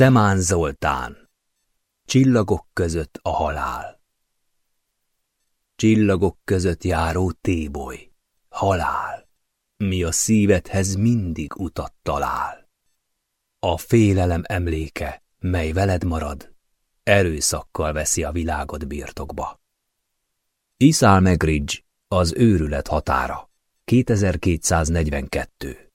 Szemán Zoltán. Csillagok között a halál. Csillagok között járó téboly, halál, mi a szívedhez mindig utat talál. A félelem emléke, mely veled marad, erőszakkal veszi a világot birtokba. Iszál Megridge, az őrület határa, 2242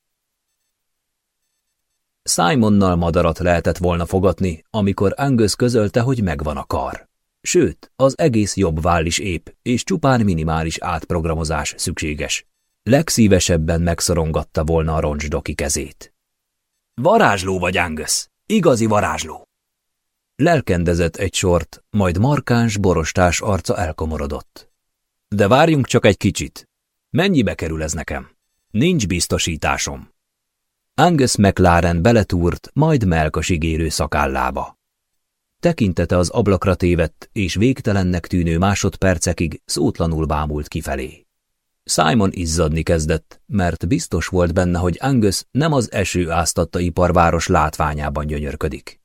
Simonnal madarat lehetett volna fogatni, amikor Angus közölte, hogy megvan a kar. Sőt, az egész jobb váll is épp, és csupán minimális átprogramozás szükséges. Legszívesebben megszorongatta volna a roncsdoki kezét. Varázsló vagy, Angus! Igazi varázsló! Lelkendezett egy sort, majd markáns, borostás arca elkomorodott. De várjunk csak egy kicsit. Mennyibe kerül ez nekem? Nincs biztosításom. Angus McLaren beletúrt, majd melkasig érő szakállába. Tekintete az ablakra tévedt, és végtelennek tűnő másodpercekig szótlanul bámult kifelé. Simon izzadni kezdett, mert biztos volt benne, hogy Angus nem az eső áztatta iparváros látványában gyönyörködik.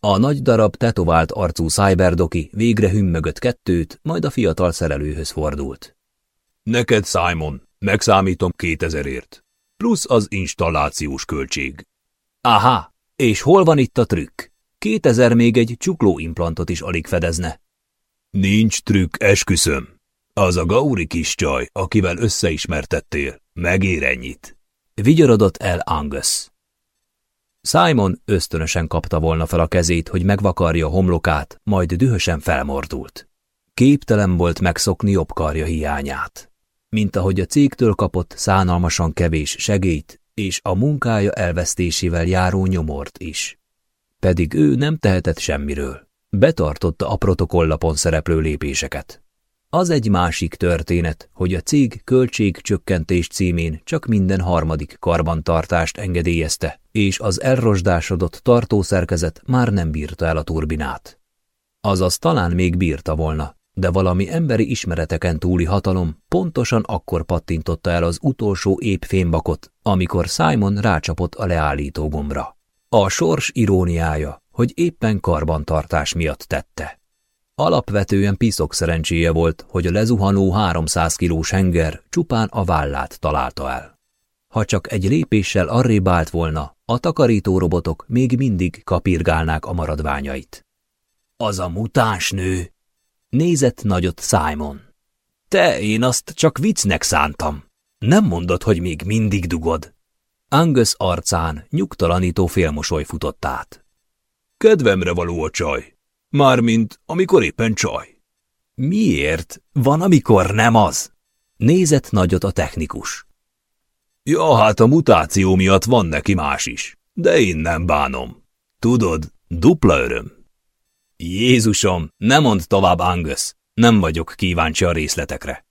A nagy darab tetovált arcú Cyberdoki végre hümmögött kettőt, majd a fiatal szerelőhöz fordult. Neked, Simon, megszámítom kétezerért plusz az installációs költség. Aha, és hol van itt a trükk? Kétezer még egy csuklóimplantot is alig fedezne. Nincs trükk, esküszöm. Az a Gauri kis csaj, akivel összeismertettél, megér ennyit. Vigyorodott el Angus. Simon ösztönösen kapta volna fel a kezét, hogy megvakarja a homlokát, majd dühösen felmordult. Képtelen volt megszokni jobb karja hiányát mint ahogy a cégtől kapott szánalmasan kevés segélyt és a munkája elvesztésével járó nyomort is. Pedig ő nem tehetett semmiről. Betartotta a protokollapon szereplő lépéseket. Az egy másik történet, hogy a cég költségcsökkentés címén csak minden harmadik karbantartást engedélyezte, és az elrosdásodott tartószerkezet már nem bírta el a turbinát. Azaz talán még bírta volna, de valami emberi ismereteken túli hatalom pontosan akkor pattintotta el az utolsó épp fémbakot, amikor Simon rácsapott a leállító gombra. A sors iróniája, hogy éppen karbantartás miatt tette. Alapvetően piszok szerencséje volt, hogy a lezuhanó 300 kilós henger csupán a vállát találta el. Ha csak egy lépéssel arrébb állt volna, a takarító robotok még mindig kapirgálnák a maradványait. Az a mutáns nő, Nézett nagyot Simon. Te, én azt csak viccnek szántam. Nem mondod, hogy még mindig dugod. Angus arcán nyugtalanító félmosoly futott át. Kedvemre való a csaj. Mármint, amikor éppen csaj. Miért? Van, amikor nem az. Nézett nagyot a technikus. Ja, hát a mutáció miatt van neki más is, de én nem bánom. Tudod, dupla öröm. Jézusom, ne mondd tovább, Angus! Nem vagyok kíváncsi a részletekre.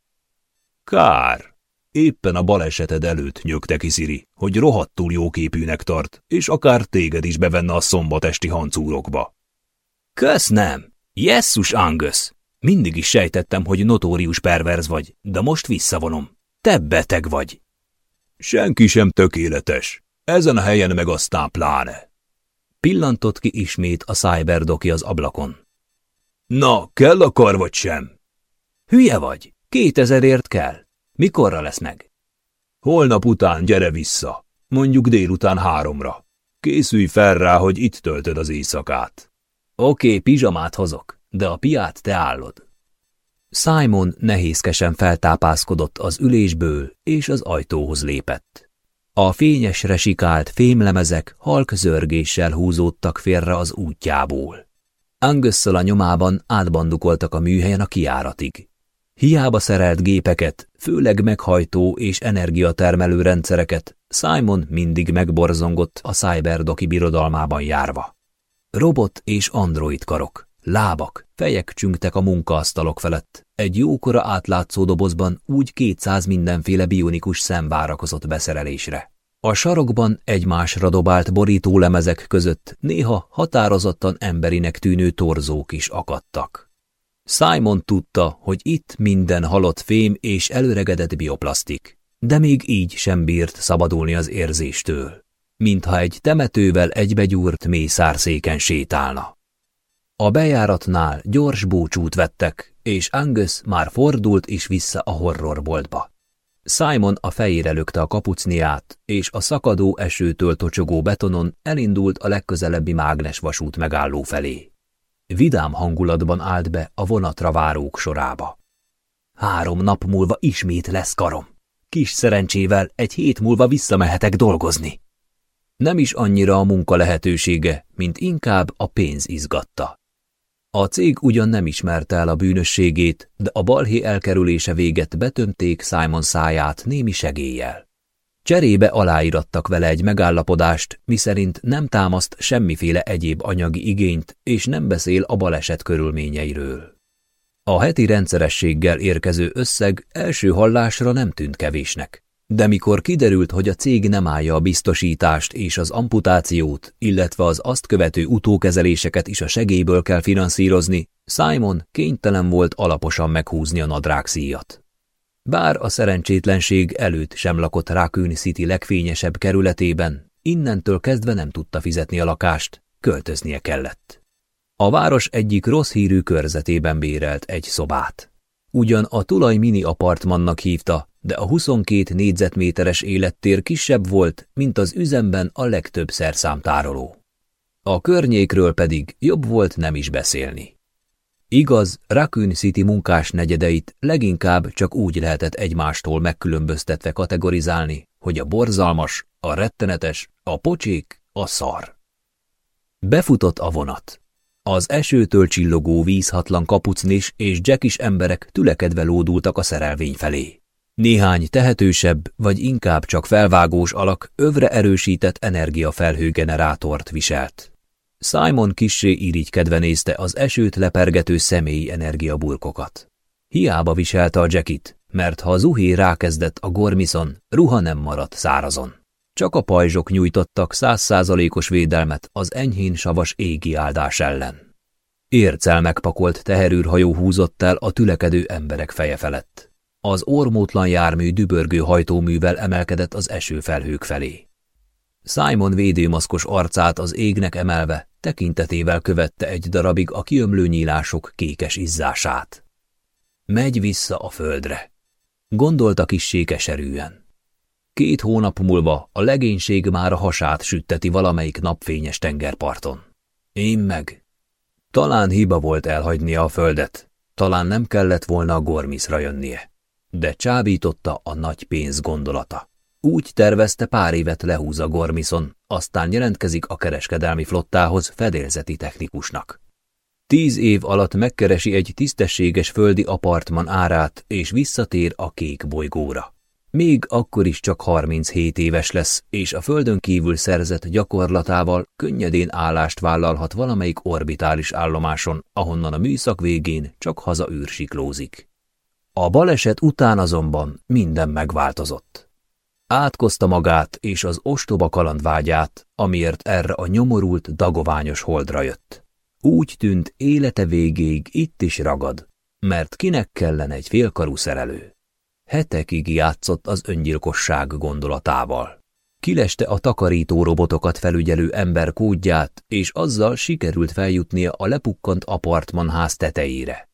Kár! Éppen a baleseted előtt nyögte ki Siri, hogy rohadtul jóképűnek tart, és akár téged is bevenne a szombatesti hancúrokba. Kösz nem! Jesszus, Angus! Mindig is sejtettem, hogy notórius perverz vagy, de most visszavonom. Te beteg vagy. Senki sem tökéletes. Ezen a helyen meg aztán pláne. Pillantott ki ismét a cyberdoki az ablakon. Na, kell a kar vagy sem? Hülye vagy, kétezerért kell. Mikorra lesz meg? Holnap után gyere vissza, mondjuk délután háromra. Készülj fel rá, hogy itt töltöd az éjszakát. Oké, pizsamát hozok, de a piát te állod. Simon nehézkesen feltápászkodott az ülésből, és az ajtóhoz lépett. A fényesre sikált fémlemezek halk zörgéssel húzódtak félre az útjából. Angusszal a nyomában átbandukoltak a műhelyen a kiáratig. Hiába szerelt gépeket, főleg meghajtó és energiatermelő rendszereket Simon mindig megborzongott a cyberdoki birodalmában járva. Robot és android karok, lábak, fejek csüngtek a munkaasztalok felett. Egy jókora átlátszó dobozban úgy kétszáz mindenféle bionikus szem várakozott beszerelésre. A sarokban egymásra dobált borítólemezek között néha határozottan emberinek tűnő torzók is akadtak. Simon tudta, hogy itt minden halott fém és előregedett bioplasztik, de még így sem bírt szabadulni az érzéstől. mintha egy temetővel egybegyúrt mészárszéken sétálna. A bejáratnál gyors búcsút vettek, és Angus már fordult is vissza a horrorboltba. Simon a fejére lökte a kapucniát, és a szakadó esőtől tocsogó betonon elindult a legközelebbi mágnesvasút megálló felé. Vidám hangulatban állt be a vonatra várók sorába. Három nap múlva ismét lesz karom. Kis szerencsével egy hét múlva visszamehetek dolgozni. Nem is annyira a munka lehetősége, mint inkább a pénz izgatta. A cég ugyan nem ismerte el a bűnösségét, de a balhé elkerülése véget betömték Simon száját némi segéllyel. Cserébe aláírattak vele egy megállapodást, miszerint nem támaszt semmiféle egyéb anyagi igényt, és nem beszél a baleset körülményeiről. A heti rendszerességgel érkező összeg első hallásra nem tűnt kevésnek. De mikor kiderült, hogy a cég nem állja a biztosítást és az amputációt, illetve az azt követő utókezeléseket is a segélyből kell finanszírozni, Simon kénytelen volt alaposan meghúzni a nadrágszíjat. Bár a szerencsétlenség előtt sem lakott Raccoon City legfényesebb kerületében, innentől kezdve nem tudta fizetni a lakást, költöznie kellett. A város egyik rossz hírű körzetében bérelt egy szobát. Ugyan a tulaj mini apartmannak hívta, de a 22 négyzetméteres élettér kisebb volt, mint az üzemben a legtöbb szerszámtároló. A környékről pedig jobb volt nem is beszélni. Igaz, Raccoon City munkás negyedeit leginkább csak úgy lehetett egymástól megkülönböztetve kategorizálni, hogy a borzalmas, a rettenetes, a pocsék, a szar. Befutott a vonat. Az esőtől csillogó vízhatlan kapucnis és jackis emberek tülekedve lódultak a szerelvény felé. Néhány tehetősebb, vagy inkább csak felvágós alak övre erősített energiafelhőgenerátort viselt. Simon kissé irigykedve nézte az esőt lepergető személyi energiaburkokat. Hiába viselte a jackit, mert ha zuhé rákezdett a gormison, ruha nem maradt szárazon. Csak a pajzsok nyújtottak százszázalékos védelmet az enyhén savas égi áldás ellen. Ércel megpakolt teherűrhajó húzott el a tülekedő emberek feje felett. Az ormótlan jármű dübörgő hajtóművel emelkedett az esőfelhők felé. Simon védőmaszkos arcát az égnek emelve, tekintetével követte egy darabig a kiömlő nyílások kékes izzását. Megy vissza a földre. Gondolta kissé keserűen. Két hónap múlva a legénység már a hasát sütteti valamelyik napfényes tengerparton. Én meg. Talán hiba volt elhagynia a földet, talán nem kellett volna a gormiszra jönnie. De csábította a nagy pénz gondolata. Úgy tervezte pár évet lehúz a gormiszon, aztán jelentkezik a kereskedelmi flottához fedélzeti technikusnak. Tíz év alatt megkeresi egy tisztességes földi apartman árát, és visszatér a kék bolygóra. Még akkor is csak 37 éves lesz, és a földön kívül szerzett gyakorlatával könnyedén állást vállalhat valamelyik orbitális állomáson, ahonnan a műszak végén csak haza űrsiklózik. A baleset után azonban minden megváltozott. Átkozta magát és az ostoba kalandvágyát, amiért erre a nyomorult, dagoványos holdra jött. Úgy tűnt, élete végéig itt is ragad, mert kinek kellene egy félkarú szerelő. Hetekig játszott az öngyilkosság gondolatával. Kileste a takarító robotokat felügyelő ember kódját, és azzal sikerült feljutnia a lepukkant apartmanház tetejére.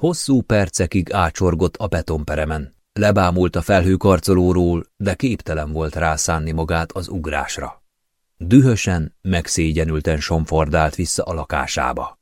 Hosszú percekig ácsorgott a betonperemen, lebámult a felhőkarcolóról, de képtelen volt rászánni magát az ugrásra. Dühösen, megszégyenülten somfordált vissza a lakásába.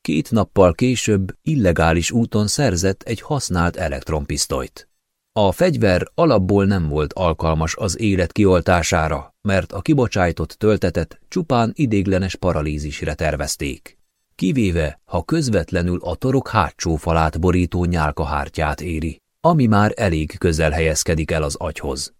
Két nappal később illegális úton szerzett egy használt elektronpisztolyt. A fegyver alapból nem volt alkalmas az élet kioltására, mert a kibocsájtott töltetet csupán idéglenes paralízisre tervezték. Kivéve, ha közvetlenül a torok hátsó falát borító nyálkahártyát éri, ami már elég közel helyezkedik el az agyhoz.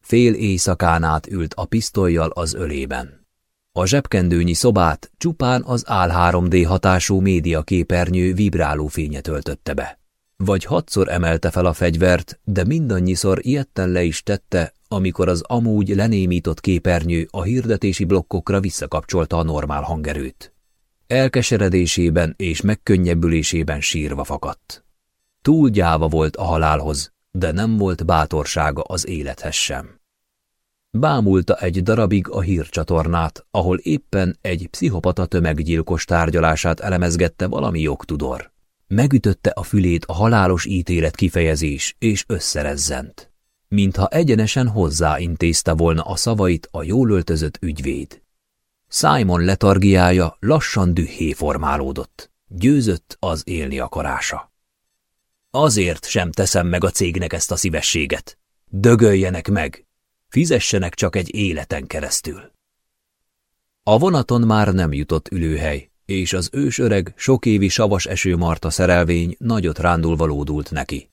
Fél éjszakán át ült a pisztolyjal az ölében. A zsebkendőnyi szobát csupán az AL 3D hatású médiaképernyő vibráló fénye töltötte be. Vagy hatszor emelte fel a fegyvert, de mindannyiszor ilyetten le is tette, amikor az amúgy lenémított képernyő a hirdetési blokkokra visszakapcsolta a normál hangerőt. Elkeseredésében és megkönnyebbülésében sírva fakadt. Túl gyáva volt a halálhoz, de nem volt bátorsága az élethez sem. Bámulta egy darabig a hírcsatornát, ahol éppen egy pszichopata tömeggyilkos tárgyalását elemezgette valami jogtudor. Megütötte a fülét a halálos ítélet kifejezés, és összerezzent. Mintha egyenesen hozzáintézte volna a szavait a jól öltözött ügyvéd. Simon letargiája lassan dühé formálódott. Győzött az élni akarása. Azért sem teszem meg a cégnek ezt a szívességet. Dögöljenek meg! Fizessenek csak egy életen keresztül. A vonaton már nem jutott ülőhely, és az ősöreg, sokévi savas esőmarta szerelvény nagyot rándul valódult neki.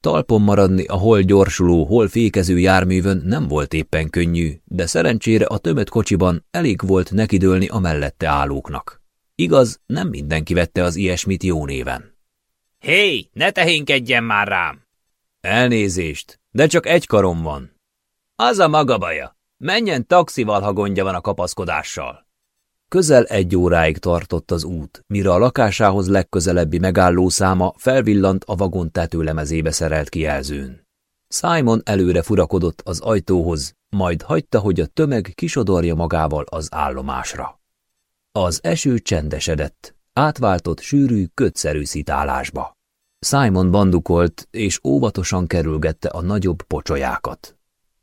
Talpon maradni a hol gyorsuló, hol fékező járművön nem volt éppen könnyű, de szerencsére a tömött kocsiban elég volt nekidőlni a mellette állóknak. Igaz, nem mindenki vette az ilyesmit jó néven. Hé, hey, ne tehénkedjen már rám! Elnézést, de csak egy karom van. Az a maga baja. Menjen taxival, ha gondja van a kapaszkodással. Közel egy óráig tartott az út, mire a lakásához legközelebbi megállószáma felvillant a vagon tetőlemezébe szerelt kijelzőn. Simon előre furakodott az ajtóhoz, majd hagyta, hogy a tömeg kisodorja magával az állomásra. Az eső csendesedett, átváltott sűrű, kötszerű szitálásba. Simon bandukolt, és óvatosan kerülgette a nagyobb pocsolyákat.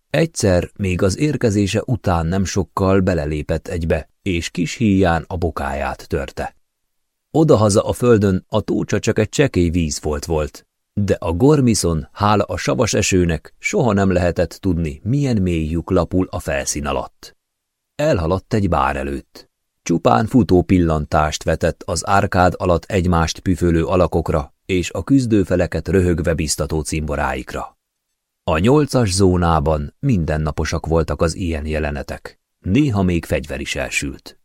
Egyszer, még az érkezése után nem sokkal belelépett egybe, és kis híján a bokáját törte. Odahaza a földön a tócsa csak egy csekély vízfolt volt, de a gormiszon, hála a savas esőnek, soha nem lehetett tudni, milyen mély lapul a felszín alatt. Elhaladt egy bár előtt. Csupán futó pillantást vetett az árkád alatt egymást püfölő alakokra, és a küzdőfeleket röhögve biztató cimboráikra. A nyolcas zónában mindennaposak voltak az ilyen jelenetek. Néha még fegyver is elsült.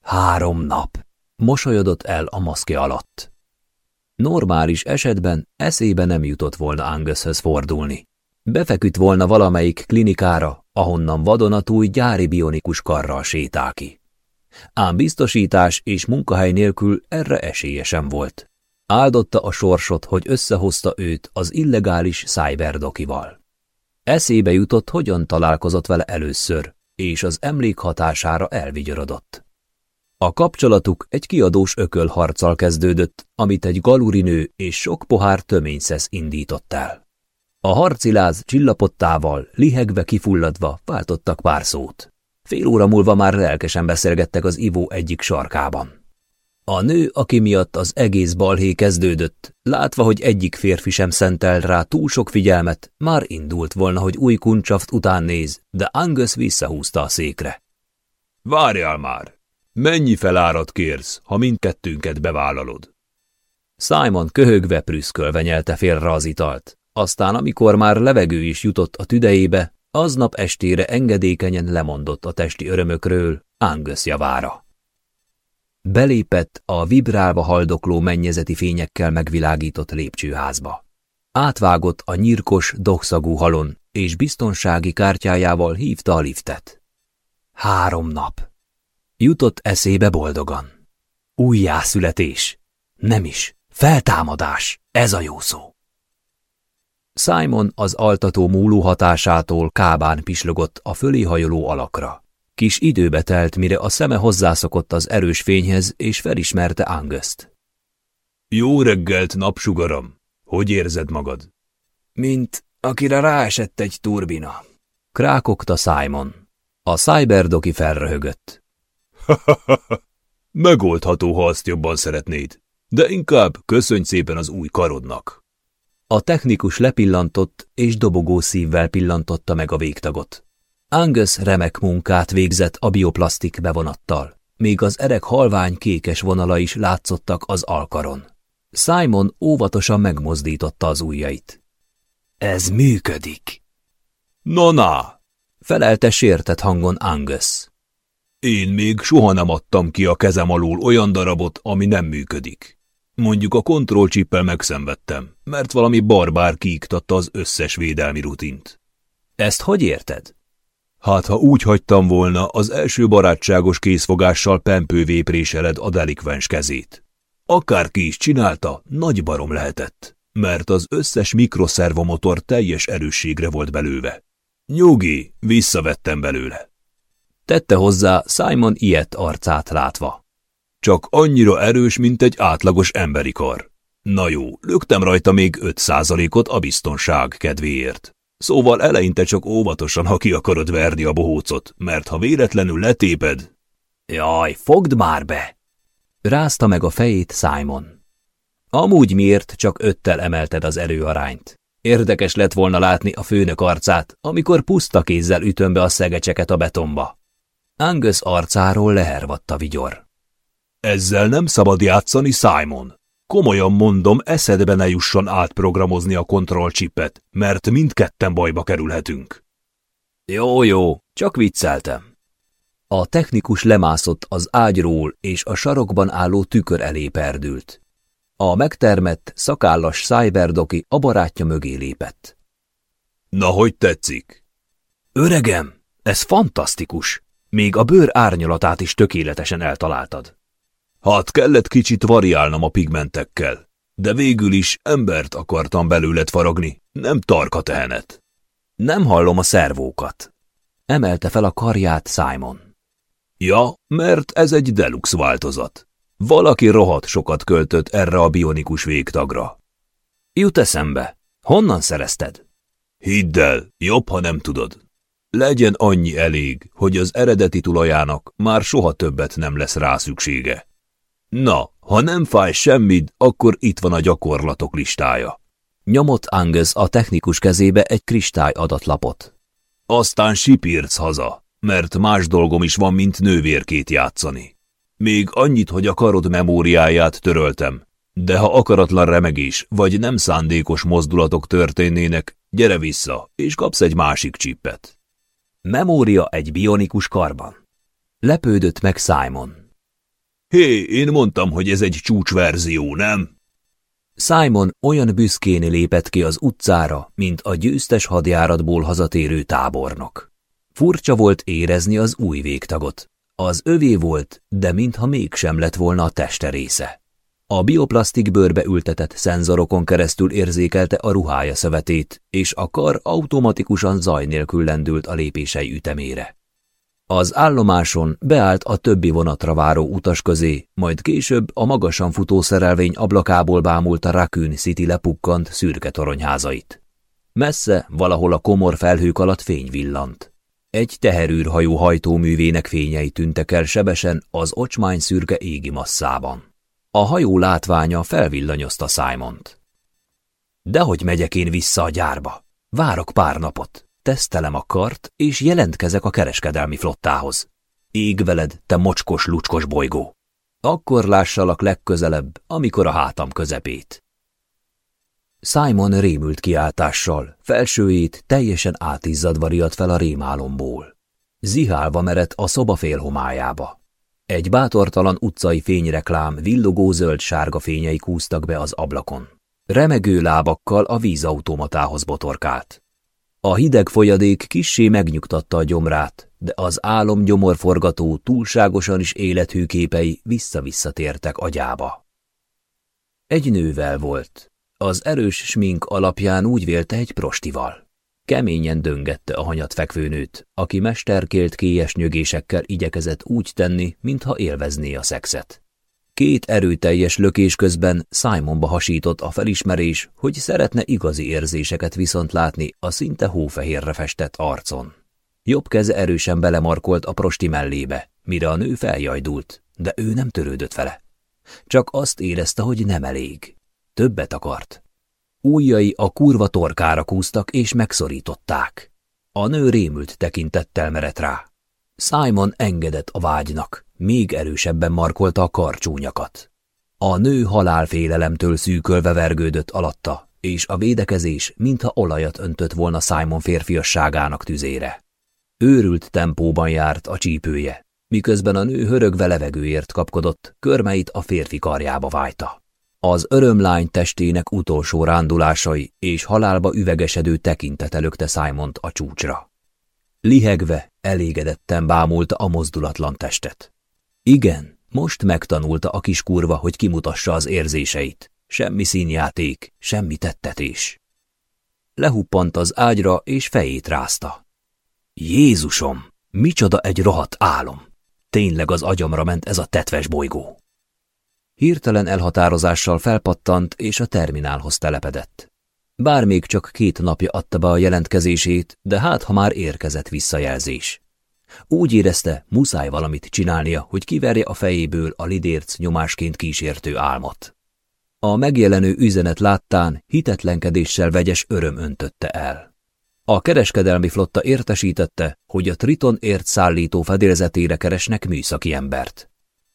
Három nap. Mosolyodott el a maszke alatt. Normális esetben eszébe nem jutott volna Angushöz fordulni. Befeküdt volna valamelyik klinikára, ahonnan vadonatúj gyári bionikus karral sétál ki. Ám biztosítás és munkahely nélkül erre esélye sem volt. Áldotta a sorsot, hogy összehozta őt az illegális cyberdokival. Eszébe jutott, hogyan találkozott vele először, és az emlék hatására elvigyorodott. A kapcsolatuk egy kiadós ökölharccal kezdődött, amit egy galurinő és sok pohár töményszesz indított el. A harciláz csillapottával, lihegve kifulladva váltottak pár szót. Fél óra múlva már lelkesen beszélgettek az ivó egyik sarkában. A nő, aki miatt az egész balhé kezdődött, látva, hogy egyik férfi sem szentel rá túl sok figyelmet, már indult volna, hogy új kuncsaft után néz, de Angus visszahúzta a székre. Várjál már! Mennyi felárat kérsz, ha mindkettőnket bevállalod? Simon köhögve prüszkölve nyelte félre az italt. Aztán, amikor már levegő is jutott a tüdejébe, aznap estére engedékenyen lemondott a testi örömökről Angus javára. Belépett a vibrálva haldokló mennyezeti fényekkel megvilágított lépcsőházba. Átvágott a nyírkos, dokszagú halon, és biztonsági kártyájával hívta a liftet. Három nap. Jutott eszébe boldogan. Újjászületés. Nem is. Feltámadás. Ez a jó szó. Simon az altató múló hatásától kábán pislogott a fölé hajoló alakra. Kis időbe telt, mire a szeme hozzászokott az erős fényhez, és felismerte Angöszt. Jó reggelt, napsugaram! Hogy érzed magad? Mint akire ráesett egy turbina. Krákogta Simon. A cyberdoki felröhögött. Megoldható, ha azt jobban szeretnéd, de inkább köszönj szépen az új karodnak. A technikus lepillantott, és dobogó szívvel pillantotta meg a végtagot. Angus remek munkát végzett a bioplasztik bevonattal, még az erek halvány kékes vonala is látszottak az alkaron. Simon óvatosan megmozdította az ujjait. Ez működik. Na-na! felelte sértett hangon Angus. Én még soha nem adtam ki a kezem alól olyan darabot, ami nem működik. Mondjuk a kontrollcsippel megszenvedtem, mert valami barbár kiiktatta az összes védelmi rutint. Ezt hogy érted? Hát, ha úgy hagytam volna, az első barátságos készfogással pempővé préseled a delikvens kezét. Akárki is csinálta, nagy barom lehetett, mert az összes mikroszervomotor teljes erősségre volt belőve. Nyugi, visszavettem belőle. Tette hozzá Simon ilyet arcát látva. Csak annyira erős, mint egy átlagos emberi kar. Na jó, löktem rajta még 5 százalékot a biztonság kedvéért. Szóval eleinte csak óvatosan, ha ki akarod verni a bohócot, mert ha véletlenül letéped... Jaj, fogd már be! Rázta meg a fejét Simon. Amúgy miért csak öttel emelted az erőarányt? Érdekes lett volna látni a főnök arcát, amikor puszta kézzel ütöm be a szegecseket a betonba. Angus arcáról lehervadt a vigyor. Ezzel nem szabad játszani, Simon. Komolyan mondom, eszedbe ne jusson átprogramozni a kontrollcsipet, mert mindketten bajba kerülhetünk. Jó, jó, csak vicceltem. A technikus lemászott az ágyról, és a sarokban álló tükör elé perdült. A megtermett, szakállas Cyberdoki a barátja mögé lépett. Na, hogy tetszik? Öregem, ez fantasztikus! Még a bőr árnyalatát is tökéletesen eltaláltad. Hát kellett kicsit variálnom a pigmentekkel, de végül is embert akartam belőled faragni, nem tarka tehenet. Nem hallom a szervókat. Emelte fel a karját Simon. Ja, mert ez egy deluxe változat. Valaki rohadt sokat költött erre a bionikus végtagra. Jut eszembe. Honnan szerezted? Hidd el, jobb, ha nem tudod. Legyen annyi elég, hogy az eredeti tulajának már soha többet nem lesz rá szüksége. Na, ha nem fáj semmit, akkor itt van a gyakorlatok listája. Nyomott Angus a technikus kezébe egy kristály adatlapot. Aztán sipírc haza, mert más dolgom is van, mint nővérkét játszani. Még annyit, hogy a karod memóriáját töröltem, de ha akaratlan remegés vagy nem szándékos mozdulatok történnének, gyere vissza, és kapsz egy másik csippet. Memória egy bionikus karban. Lepődött meg Simon. Hé, én mondtam, hogy ez egy csúcsverzió, nem? Simon olyan büszkén lépett ki az utcára, mint a győztes hadjáratból hazatérő tábornok. Furcsa volt érezni az új végtagot. Az övé volt, de mintha mégsem lett volna a teste része. A bioplasztik bőrbe ültetett szenzorokon keresztül érzékelte a ruhája szövetét, és a kar automatikusan zaj nélkül lendült a lépései ütemére. Az állomáson beállt a többi vonatra váró utas közé, majd később a magasan futó szerelvény ablakából bámult a Raccoon City lepukkant szürke toronyházait. Messze, valahol a komor felhők alatt fény villant. Egy teherűrhajó hajtóművének fényei tűntek el sebesen az ocsmány szürke égi masszában. A hajó látványa felvillanyozta Simont. Dehogy megyek én vissza a gyárba? Várok pár napot. Tesztelem a kart, és jelentkezek a kereskedelmi flottához. Ég veled, te mocskos, lucskos bolygó! Akkor lássalak legközelebb, amikor a hátam közepét. Simon rémült kiáltással, felsőjét teljesen átizzadva riadt fel a rémálomból. Zihálva merett a szoba félhomájába. Egy bátortalan utcai fényreklám villogó zöld-sárga fényei kúztak be az ablakon. Remegő lábakkal a vízautomatához botorkált. A hideg folyadék kissé megnyugtatta a gyomrát, de az álom gyomorforgató túlságosan is élethű képei vissza-visszatértek agyába. Egy nővel volt. Az erős smink alapján úgy vélte egy prostival. Keményen döngette a hanyat fekvőnőt, aki mesterkélt kélyes nyögésekkel igyekezett úgy tenni, mintha élvezné a szexet. Két erőteljes lökés közben Simonba hasított a felismerés, hogy szeretne igazi érzéseket viszont látni a szinte hófehérre festett arcon. Jobb keze erősen belemarkolt a prosti mellébe, mire a nő feljajdult, de ő nem törődött vele. Csak azt érezte, hogy nem elég. Többet akart. Újjai a kurva torkára kúztak és megszorították. A nő rémült tekintettel merett rá. Simon engedett a vágynak, még erősebben markolta a karcsúnyakat. A nő halálfélelemtől szűkölve vergődött alatta, és a védekezés mintha olajat öntött volna Simon férfiasságának tüzére. Őrült tempóban járt a csípője, miközben a nő hörögve levegőért kapkodott, körmeit a férfi karjába vájta. Az örömlány testének utolsó rándulásai és halálba üvegesedő tekintete lökte Simont a csúcsra. Lihegve, elégedetten bámulta a mozdulatlan testet. Igen, most megtanulta a kis kurva, hogy kimutassa az érzéseit. Semmi színjáték, semmi tettetés. Lehuppant az ágyra, és fejét rázta. Jézusom, micsoda egy rohadt álom! Tényleg az agyamra ment ez a tetves bolygó. Hirtelen elhatározással felpattant, és a terminálhoz telepedett. Bár még csak két napja adta be a jelentkezését, de hát ha már érkezett visszajelzés. Úgy érezte, muszáj valamit csinálnia, hogy kiverje a fejéből a lidérc nyomásként kísértő álmot. A megjelenő üzenet láttán hitetlenkedéssel vegyes öröm öntötte el. A kereskedelmi flotta értesítette, hogy a Triton ért szállító fedélzetére keresnek műszaki embert.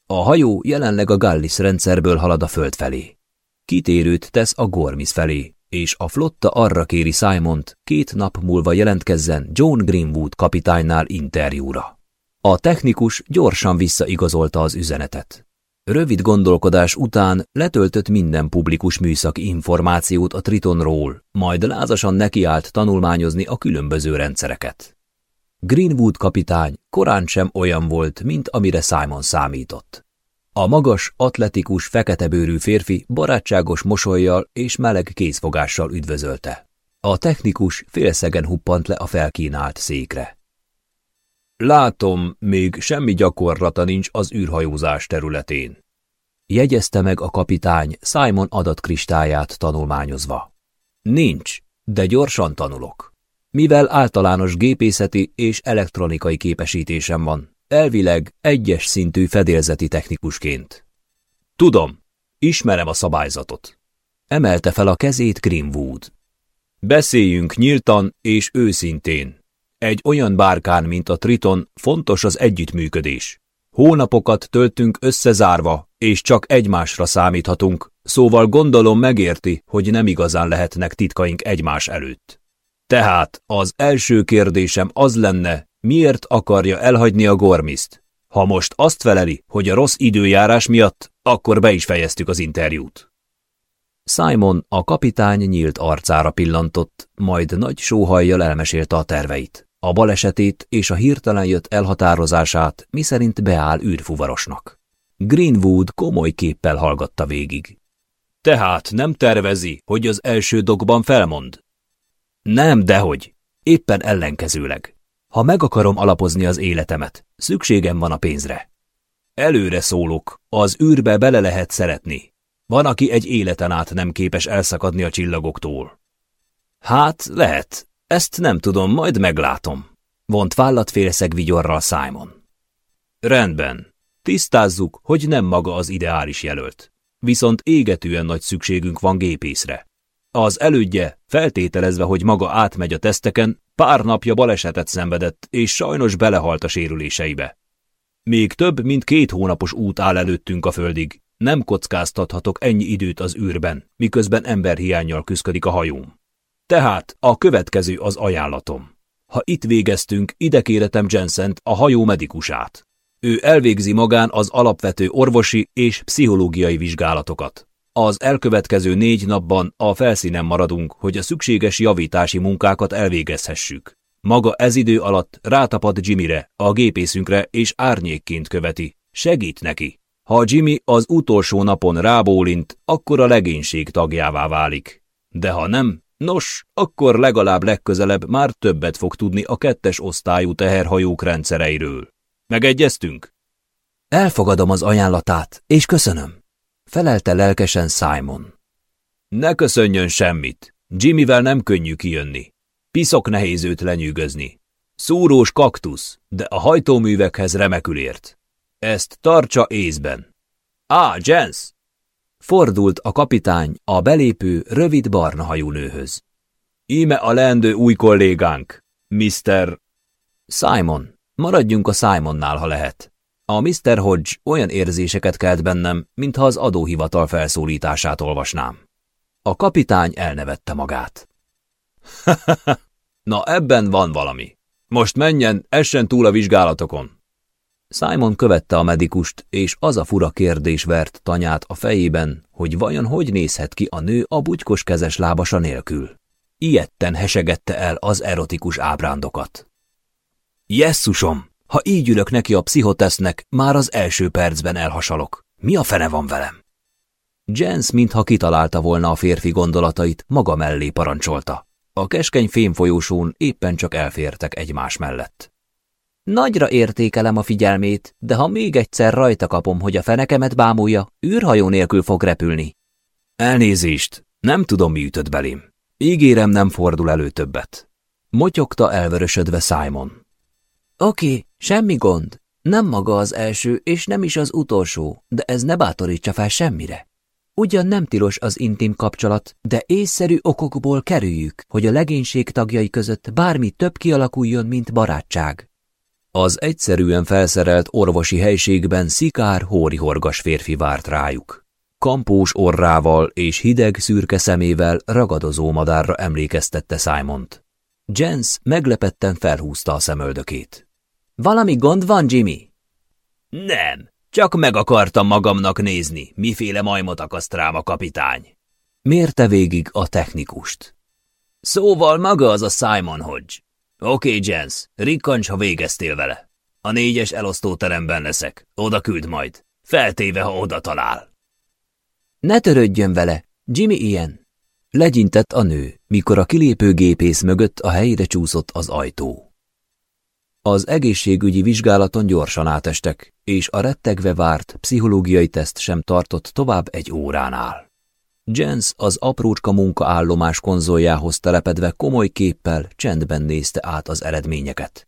A hajó jelenleg a Gallis rendszerből halad a föld felé. Kitérőt tesz a Gormis felé, és a flotta arra kéri Simont, két nap múlva jelentkezzen John Greenwood kapitánynál interjúra. A technikus gyorsan visszaigazolta az üzenetet. Rövid gondolkodás után letöltött minden publikus műszaki információt a Tritonról, majd lázasan nekiállt tanulmányozni a különböző rendszereket. Greenwood kapitány korán sem olyan volt, mint amire Simon számított. A magas, atletikus, feketebőrű férfi barátságos mosolyjal és meleg kézfogással üdvözölte. A technikus félszegen huppant le a felkínált székre. Látom, még semmi gyakorlata nincs az űrhajózás területén. Jegyezte meg a kapitány Simon adatkristályát tanulmányozva. Nincs, de gyorsan tanulok. Mivel általános gépészeti és elektronikai képesítésem van, elvileg egyes szintű fedélzeti technikusként. Tudom, ismerem a szabályzatot. Emelte fel a kezét Greenwood. Beszéljünk nyíltan és őszintén. Egy olyan bárkán, mint a Triton, fontos az együttműködés. Hónapokat töltünk összezárva, és csak egymásra számíthatunk, szóval gondolom megérti, hogy nem igazán lehetnek titkaink egymás előtt. Tehát az első kérdésem az lenne, miért akarja elhagyni a gormiszt? Ha most azt feleli, hogy a rossz időjárás miatt, akkor be is fejeztük az interjút. Simon a kapitány nyílt arcára pillantott, majd nagy sóhajjal elmesélte a terveit, a balesetét és a hirtelen jött elhatározását, miszerint beáll űrfuvarosnak. Greenwood komoly képpel hallgatta végig. Tehát nem tervezi, hogy az első dokban felmond? Nem, dehogy. Éppen ellenkezőleg. Ha meg akarom alapozni az életemet, szükségem van a pénzre. Előre szólok, az űrbe bele lehet szeretni. Van, aki egy életen át nem képes elszakadni a csillagoktól. Hát, lehet. Ezt nem tudom, majd meglátom. Vont vállat félszeg vigyorral Simon. Rendben. Tisztázzuk, hogy nem maga az ideális jelölt. Viszont égetően nagy szükségünk van gépészre. Az elődje, feltételezve, hogy maga átmegy a teszteken, pár napja balesetet szenvedett, és sajnos belehalt a sérüléseibe. Még több, mint két hónapos út áll előttünk a földig. Nem kockáztathatok ennyi időt az űrben, miközben emberhiányjal küzdik a hajóm. Tehát a következő az ajánlatom. Ha itt végeztünk, ide kéretem Jensent, a hajó medikusát. Ő elvégzi magán az alapvető orvosi és pszichológiai vizsgálatokat. Az elkövetkező négy napban a felszínen maradunk, hogy a szükséges javítási munkákat elvégezhessük. Maga ez idő alatt rátapad Jimmyre, a gépészünkre és árnyékként követi. Segít neki. Ha Jimmy az utolsó napon rábólint, akkor a legénység tagjává válik. De ha nem, nos, akkor legalább legközelebb már többet fog tudni a kettes osztályú teherhajók rendszereiről. Megegyeztünk? Elfogadom az ajánlatát, és köszönöm felelte lelkesen Simon. Ne köszönjön semmit, Jimmyvel nem könnyű kijönni. Piszok nehéz őt lenyűgözni. Szúrós kaktusz, de a hajtóművekhez remekül ért. Ezt tartsa észben. Á, Jens! Fordult a kapitány a belépő, rövid barna hajú nőhöz. Íme a leendő új kollégánk, Mr. Simon. Maradjunk a Simonnál, ha lehet. A Mr. Hodge olyan érzéseket kelt bennem, mintha az adóhivatal felszólítását olvasnám. A kapitány elnevette magát. Na ebben van valami. Most menjen, essen túl a vizsgálatokon. Simon követte a medikust, és az a fura kérdés vert tanyát a fejében, hogy vajon hogy nézhet ki a nő a bugykos kezes lábasa nélkül. Ilyetten hesegette el az erotikus ábrándokat. Jesszusom! Ha így ülök neki a pszichotesznek, már az első percben elhasalok. Mi a fene van velem? Jens, mintha kitalálta volna a férfi gondolatait, maga mellé parancsolta. A keskeny fémfolyósón éppen csak elfértek egymás mellett. Nagyra értékelem a figyelmét, de ha még egyszer rajta kapom, hogy a fenekemet bámulja, űrhajó nélkül fog repülni. Elnézést, nem tudom, mi ütött belém. Ígérem, nem fordul elő többet. Motyogta elvörösödve Simon. Oké, semmi gond. Nem maga az első, és nem is az utolsó, de ez ne bátorítsa fel semmire. Ugyan nem tilos az intim kapcsolat, de észszerű okokból kerüljük, hogy a legénység tagjai között bármi több kialakuljon, mint barátság. Az egyszerűen felszerelt orvosi helységben szikár, hóri-horgas férfi várt rájuk. Kampós orrával és hideg szürke szemével ragadozó madárra emlékeztette Simont. Jens meglepetten felhúzta a szemöldökét. Valami gond van, Jimmy? Nem, csak meg akartam magamnak nézni, miféle majmot akaszt rám a kapitány. Mérte végig a technikust. Szóval maga az a Simon Hodge. Oké, okay, Jens, rikkancs, ha végeztél vele. A négyes elosztóteremben leszek. Oda küld majd. Feltéve, ha oda talál. Ne törődjön vele, Jimmy ilyen. Legyintett a nő, mikor a kilépő gépész mögött a helyére csúszott az ajtó. Az egészségügyi vizsgálaton gyorsan átestek, és a rettegve várt pszichológiai teszt sem tartott tovább egy óránál. Jens az aprócska munkaállomás konzoljához telepedve komoly képpel csendben nézte át az eredményeket.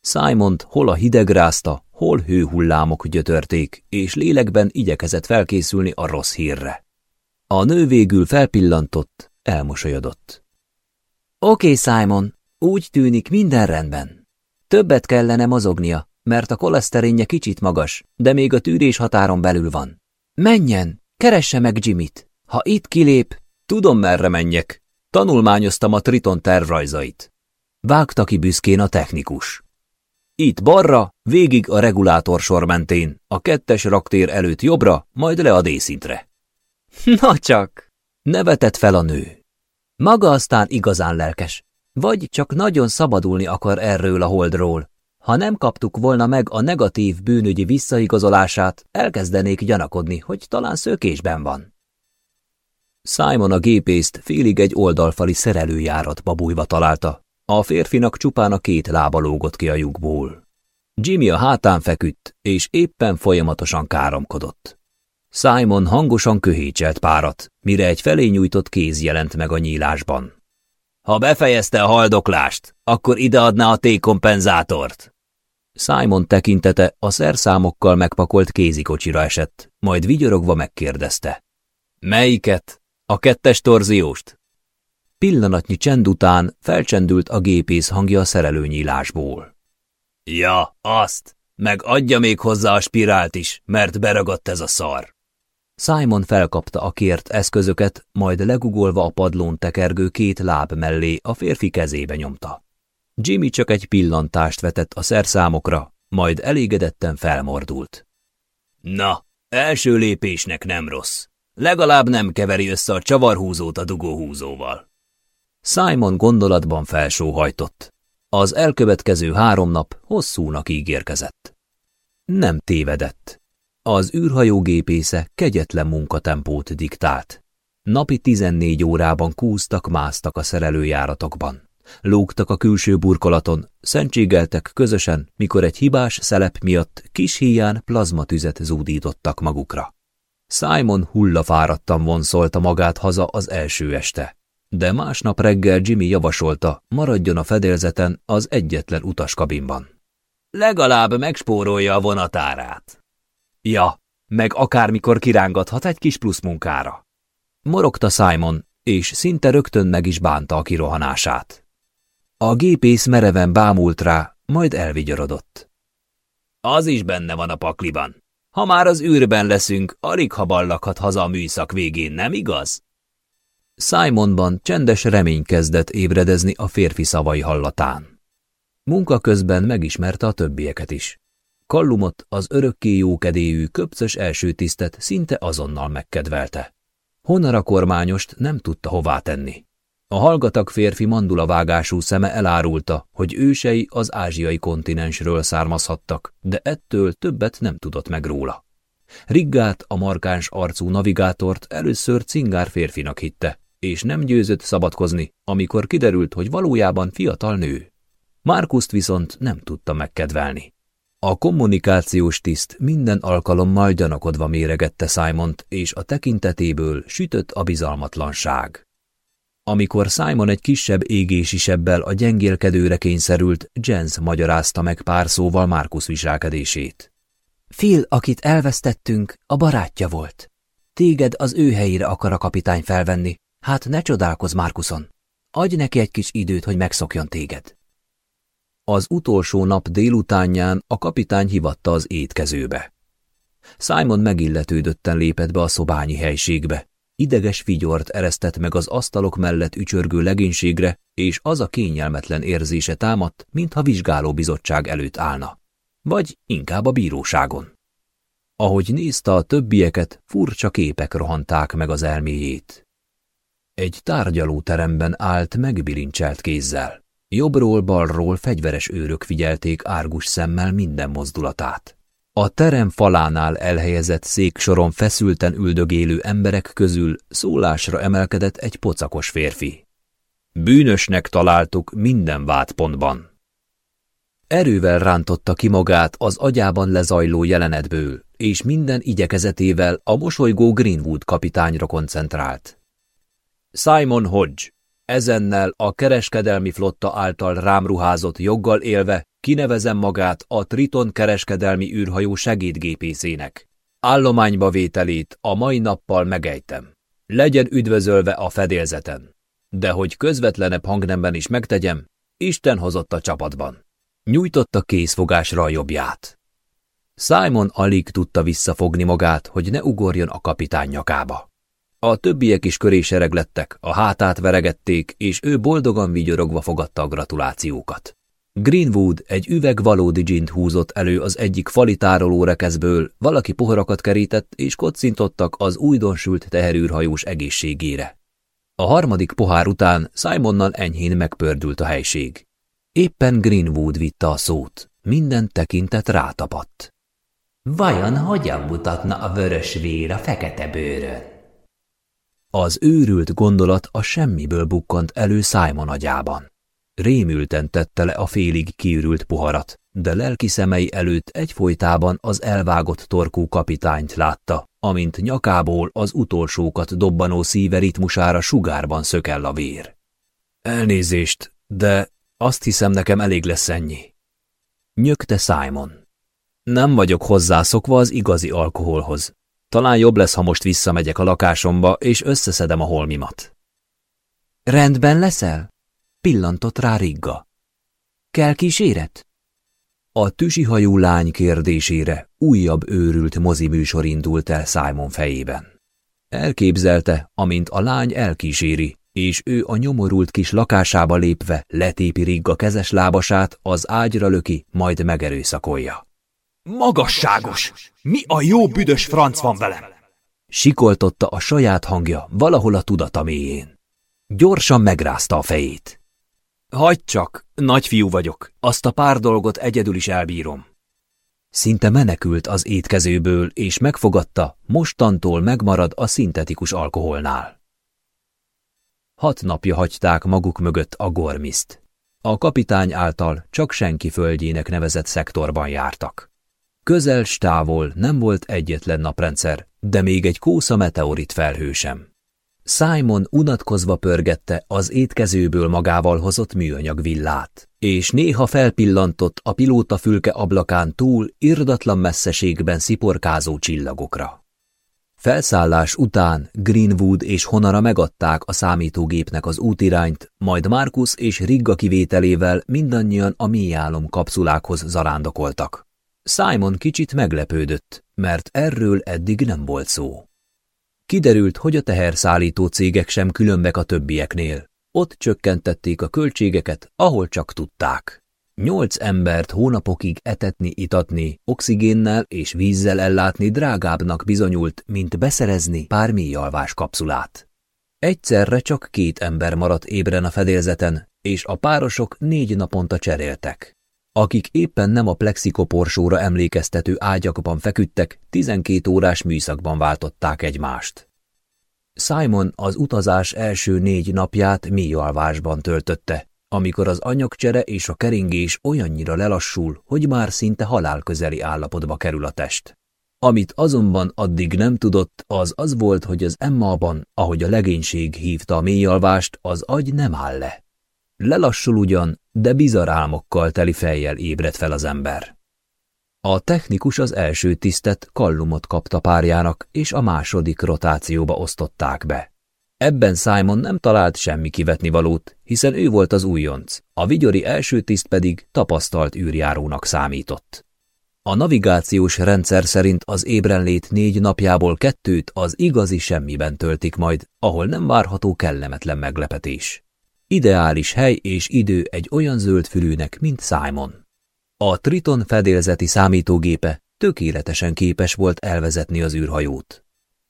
simon hol a hideg rázta, hol hőhullámok gyötörték, és lélekben igyekezett felkészülni a rossz hírre. A nő végül felpillantott, elmosolyodott. Oké, okay, Simon, úgy tűnik minden rendben. Többet kellene mozognia, mert a koleszterinje kicsit magas, de még a tűrés határon belül van. Menjen, keresse meg Jimmyt. Ha itt kilép, tudom merre menjek. Tanulmányoztam a Triton tervrajzait. Vágta ki büszkén a technikus. Itt balra, végig a regulátorsor mentén, a kettes raktér előtt jobbra, majd le a D-szintre. Na csak! Nevetett fel a nő. Maga aztán igazán lelkes. Vagy csak nagyon szabadulni akar erről a holdról. Ha nem kaptuk volna meg a negatív bűnügyi visszaigazolását, elkezdenék gyanakodni, hogy talán szökésben van. Simon a gépészt félig egy oldalfali szerelőjáratba bújva találta. A férfinak csupán a két lába lógott ki a lyukból. Jimmy a hátán feküdt, és éppen folyamatosan káromkodott. Simon hangosan köhécselt párat, mire egy felé nyújtott kéz jelent meg a nyílásban. Ha befejezte a haldoklást, akkor ideadná a T-kompenzátort. Simon tekintete a szerszámokkal megpakolt kézikocsira esett, majd vigyorogva megkérdezte. Melyiket? A kettes torzióst? Pillanatnyi csend után felcsendült a gépész hangja a szerelőnyílásból. Ja, azt, meg adja még hozzá a spirált is, mert beragadt ez a szar. Simon felkapta a kért eszközöket, majd legugolva a padlón tekergő két láb mellé a férfi kezébe nyomta. Jimmy csak egy pillantást vetett a szerszámokra, majd elégedetten felmordult. Na, első lépésnek nem rossz. Legalább nem keveri össze a csavarhúzót a dugóhúzóval. Simon gondolatban felsóhajtott. Az elkövetkező három nap hosszúnak ígérkezett. Nem tévedett. Az űrhajó gépésze kegyetlen munkatempót diktált. Napi 14 órában kúztak-másztak a szerelőjáratokban. Lógtak a külső burkolaton, szentségeltek közösen, mikor egy hibás szelep miatt kis híján plazmatüzet zúdítottak magukra. Simon hullafáradtan vonszolta magát haza az első este. De másnap reggel Jimmy javasolta, maradjon a fedélzeten az egyetlen utaskabinban. Legalább megspórolja a vonatárát. Ja, meg akármikor kirángathat egy kis plusz munkára. Morogta Simon, és szinte rögtön meg is bánta a kirohanását. A gépész mereven bámult rá, majd elvigyorodott. Az is benne van a pakliban. Ha már az űrben leszünk, alig ha ballakhat haza a műszak végén, nem igaz? Simonban csendes remény kezdett ébredezni a férfi szavai hallatán. Munka közben megismerte a többieket is. Kallumot, az örökké jókedélyű, köpcös első tisztet szinte azonnal megkedvelte. Honara kormányost nem tudta hová tenni. A hallgatag férfi mandulavágású szeme elárulta, hogy ősei az ázsiai kontinensről származhattak, de ettől többet nem tudott meg róla. Riggát, a markáns arcú navigátort először cingár férfinak hitte, és nem győzött szabadkozni, amikor kiderült, hogy valójában fiatal nő. Márkuszt viszont nem tudta megkedvelni. A kommunikációs tiszt minden alkalommal gyanakodva méregette Simont, és a tekintetéből sütött a bizalmatlanság. Amikor Simon egy kisebb égési sebbel a gyengélkedőre kényszerült, Jens magyarázta meg pár szóval Markus viselkedését. Phil, akit elvesztettünk, a barátja volt. Téged az ő helyére akar a kapitány felvenni, hát ne csodálkozz Markuson. Adj neki egy kis időt, hogy megszokjon téged. Az utolsó nap délutánján a kapitány hivatta az étkezőbe. Simon megilletődötten lépett be a szobányi helységbe. Ideges figyort eresztett meg az asztalok mellett ücsörgő legénységre, és az a kényelmetlen érzése támadt, mintha vizsgálóbizottság előtt állna. Vagy inkább a bíróságon. Ahogy nézte a többieket, furcsa képek rohanták meg az elméjét. Egy tárgyalóteremben állt megbilincselt kézzel. Jobbról-balról fegyveres őrök figyelték árgus szemmel minden mozdulatát. A terem falánál elhelyezett széksoron feszülten üldögélő emberek közül szólásra emelkedett egy pocakos férfi. Bűnösnek találtuk minden vádpontban. Erővel rántotta ki magát az agyában lezajló jelenetből, és minden igyekezetével a mosolygó Greenwood kapitányra koncentrált. Simon Hodge, Ezennel a kereskedelmi flotta által rám ruházott joggal élve kinevezem magát a Triton kereskedelmi űrhajó segédgépészének. Állományba vételét a mai nappal megejtem. Legyen üdvözölve a fedélzeten. De hogy közvetlenebb hangnemben is megtegyem, Isten hozott a csapatban. Nyújtotta készfogásra a jobbját. Simon alig tudta visszafogni magát, hogy ne ugorjon a kapitány nyakába. A többiek is köré sereglettek, a hátát veregették, és ő boldogan vigyorogva fogadta a gratulációkat. Greenwood egy üveg valódi gint húzott elő az egyik fali tárolórekeszből, valaki poharakat kerített, és kocintottak az újdonsült teherűrhajós egészségére. A harmadik pohár után Simonnal enyhén megpördült a helység. Éppen Greenwood vitte a szót, minden tekintet rátapadt. Vajon hogyan mutatna a vörös vér a fekete bőrön? Az őrült gondolat a semmiből bukkant elő Simon agyában. Rémülten tette le a félig kiürült poharat, de lelki szemei előtt egyfolytában az elvágott torkú kapitányt látta, amint nyakából az utolsókat dobbanó szíve ritmusára sugárban szökel a vér. Elnézést, de azt hiszem nekem elég lesz ennyi. Nyögte Simon. Nem vagyok hozzászokva az igazi alkoholhoz, talán jobb lesz, ha most visszamegyek a lakásomba, és összeszedem a holmimat. Rendben leszel? Pillantott rá Rigga. Kell kíséret? A tüsihajú lány kérdésére újabb őrült moziműsor indult el Simon fejében. Elképzelte, amint a lány elkíséri, és ő a nyomorult kis lakásába lépve letépi Rigga kezes lábasát, az ágyra löki, majd megerőszakolja. Magasságos! Mi a jó büdös franc van velem? Sikoltotta a saját hangja valahol a tudata mélyén. Gyorsan megrázta a fejét. Hagyd csak, nagyfiú vagyok, azt a pár dolgot egyedül is elbírom. Szinte menekült az étkezőből, és megfogadta, mostantól megmarad a szintetikus alkoholnál. Hat napja hagyták maguk mögött a gormiszt. A kapitány által csak senki földjének nevezett szektorban jártak. Közel távol nem volt egyetlen naprendszer, de még egy kósza meteorit felhő sem. Simon unatkozva pörgette az étkezőből magával hozott műanyag villát, és néha felpillantott a pilóta fülke ablakán túl irdatlan messzeségben sziporkázó csillagokra. Felszállás után Greenwood és Honara megadták a számítógépnek az útirányt, majd Markus és Rigga kivételével mindannyian a mélyálom kapszulákhoz zarándokoltak. Simon kicsit meglepődött, mert erről eddig nem volt szó. Kiderült, hogy a teherszállító cégek sem különbek a többieknél. Ott csökkentették a költségeket, ahol csak tudták. Nyolc embert hónapokig etetni, itatni, oxigénnel és vízzel ellátni drágábbnak bizonyult, mint beszerezni pár mélyalvás kapszulát. Egyszerre csak két ember maradt ébren a fedélzeten, és a párosok négy naponta cseréltek. Akik éppen nem a plexikoporsóra emlékeztető ágyakban feküdtek, 12 órás műszakban váltották egymást. Simon az utazás első négy napját mély alvásban töltötte, amikor az anyagcsere és a keringés olyannyira lelassul, hogy már szinte halálközeli állapotba kerül a test. Amit azonban addig nem tudott, az az volt, hogy az Emmában, ahogy a legénység hívta a mélyalvást, az agy nem áll le. Lelassul ugyan, de bizarr álmokkal teli fejjel ébred fel az ember. A technikus az első tisztet kallumot kapta párjának, és a második rotációba osztották be. Ebben Simon nem talált semmi kivetnivalót, hiszen ő volt az újonc, a vigyori első tiszt pedig tapasztalt űrjárónak számított. A navigációs rendszer szerint az ébrenlét négy napjából kettőt az igazi semmiben töltik majd, ahol nem várható kellemetlen meglepetés. Ideális hely és idő egy olyan zöldfülűnek, mint Simon. A Triton fedélzeti számítógépe tökéletesen képes volt elvezetni az űrhajót.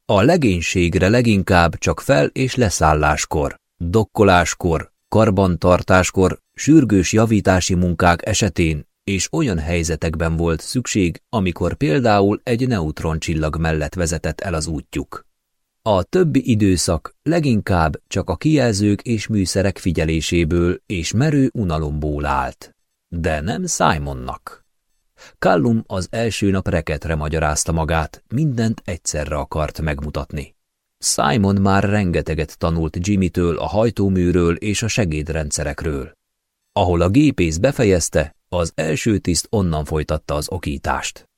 A legénységre leginkább csak fel- és leszálláskor, dokkoláskor, karbantartáskor, sürgős javítási munkák esetén és olyan helyzetekben volt szükség, amikor például egy neutroncsillag mellett vezetett el az útjuk. A többi időszak leginkább csak a kijelzők és műszerek figyeléséből és merő unalomból állt. De nem Simonnak. Callum az első nap reketre magyarázta magát, mindent egyszerre akart megmutatni. Simon már rengeteget tanult Jimmy-től a hajtóműről és a segédrendszerekről. Ahol a gépész befejezte, az első tiszt onnan folytatta az okítást.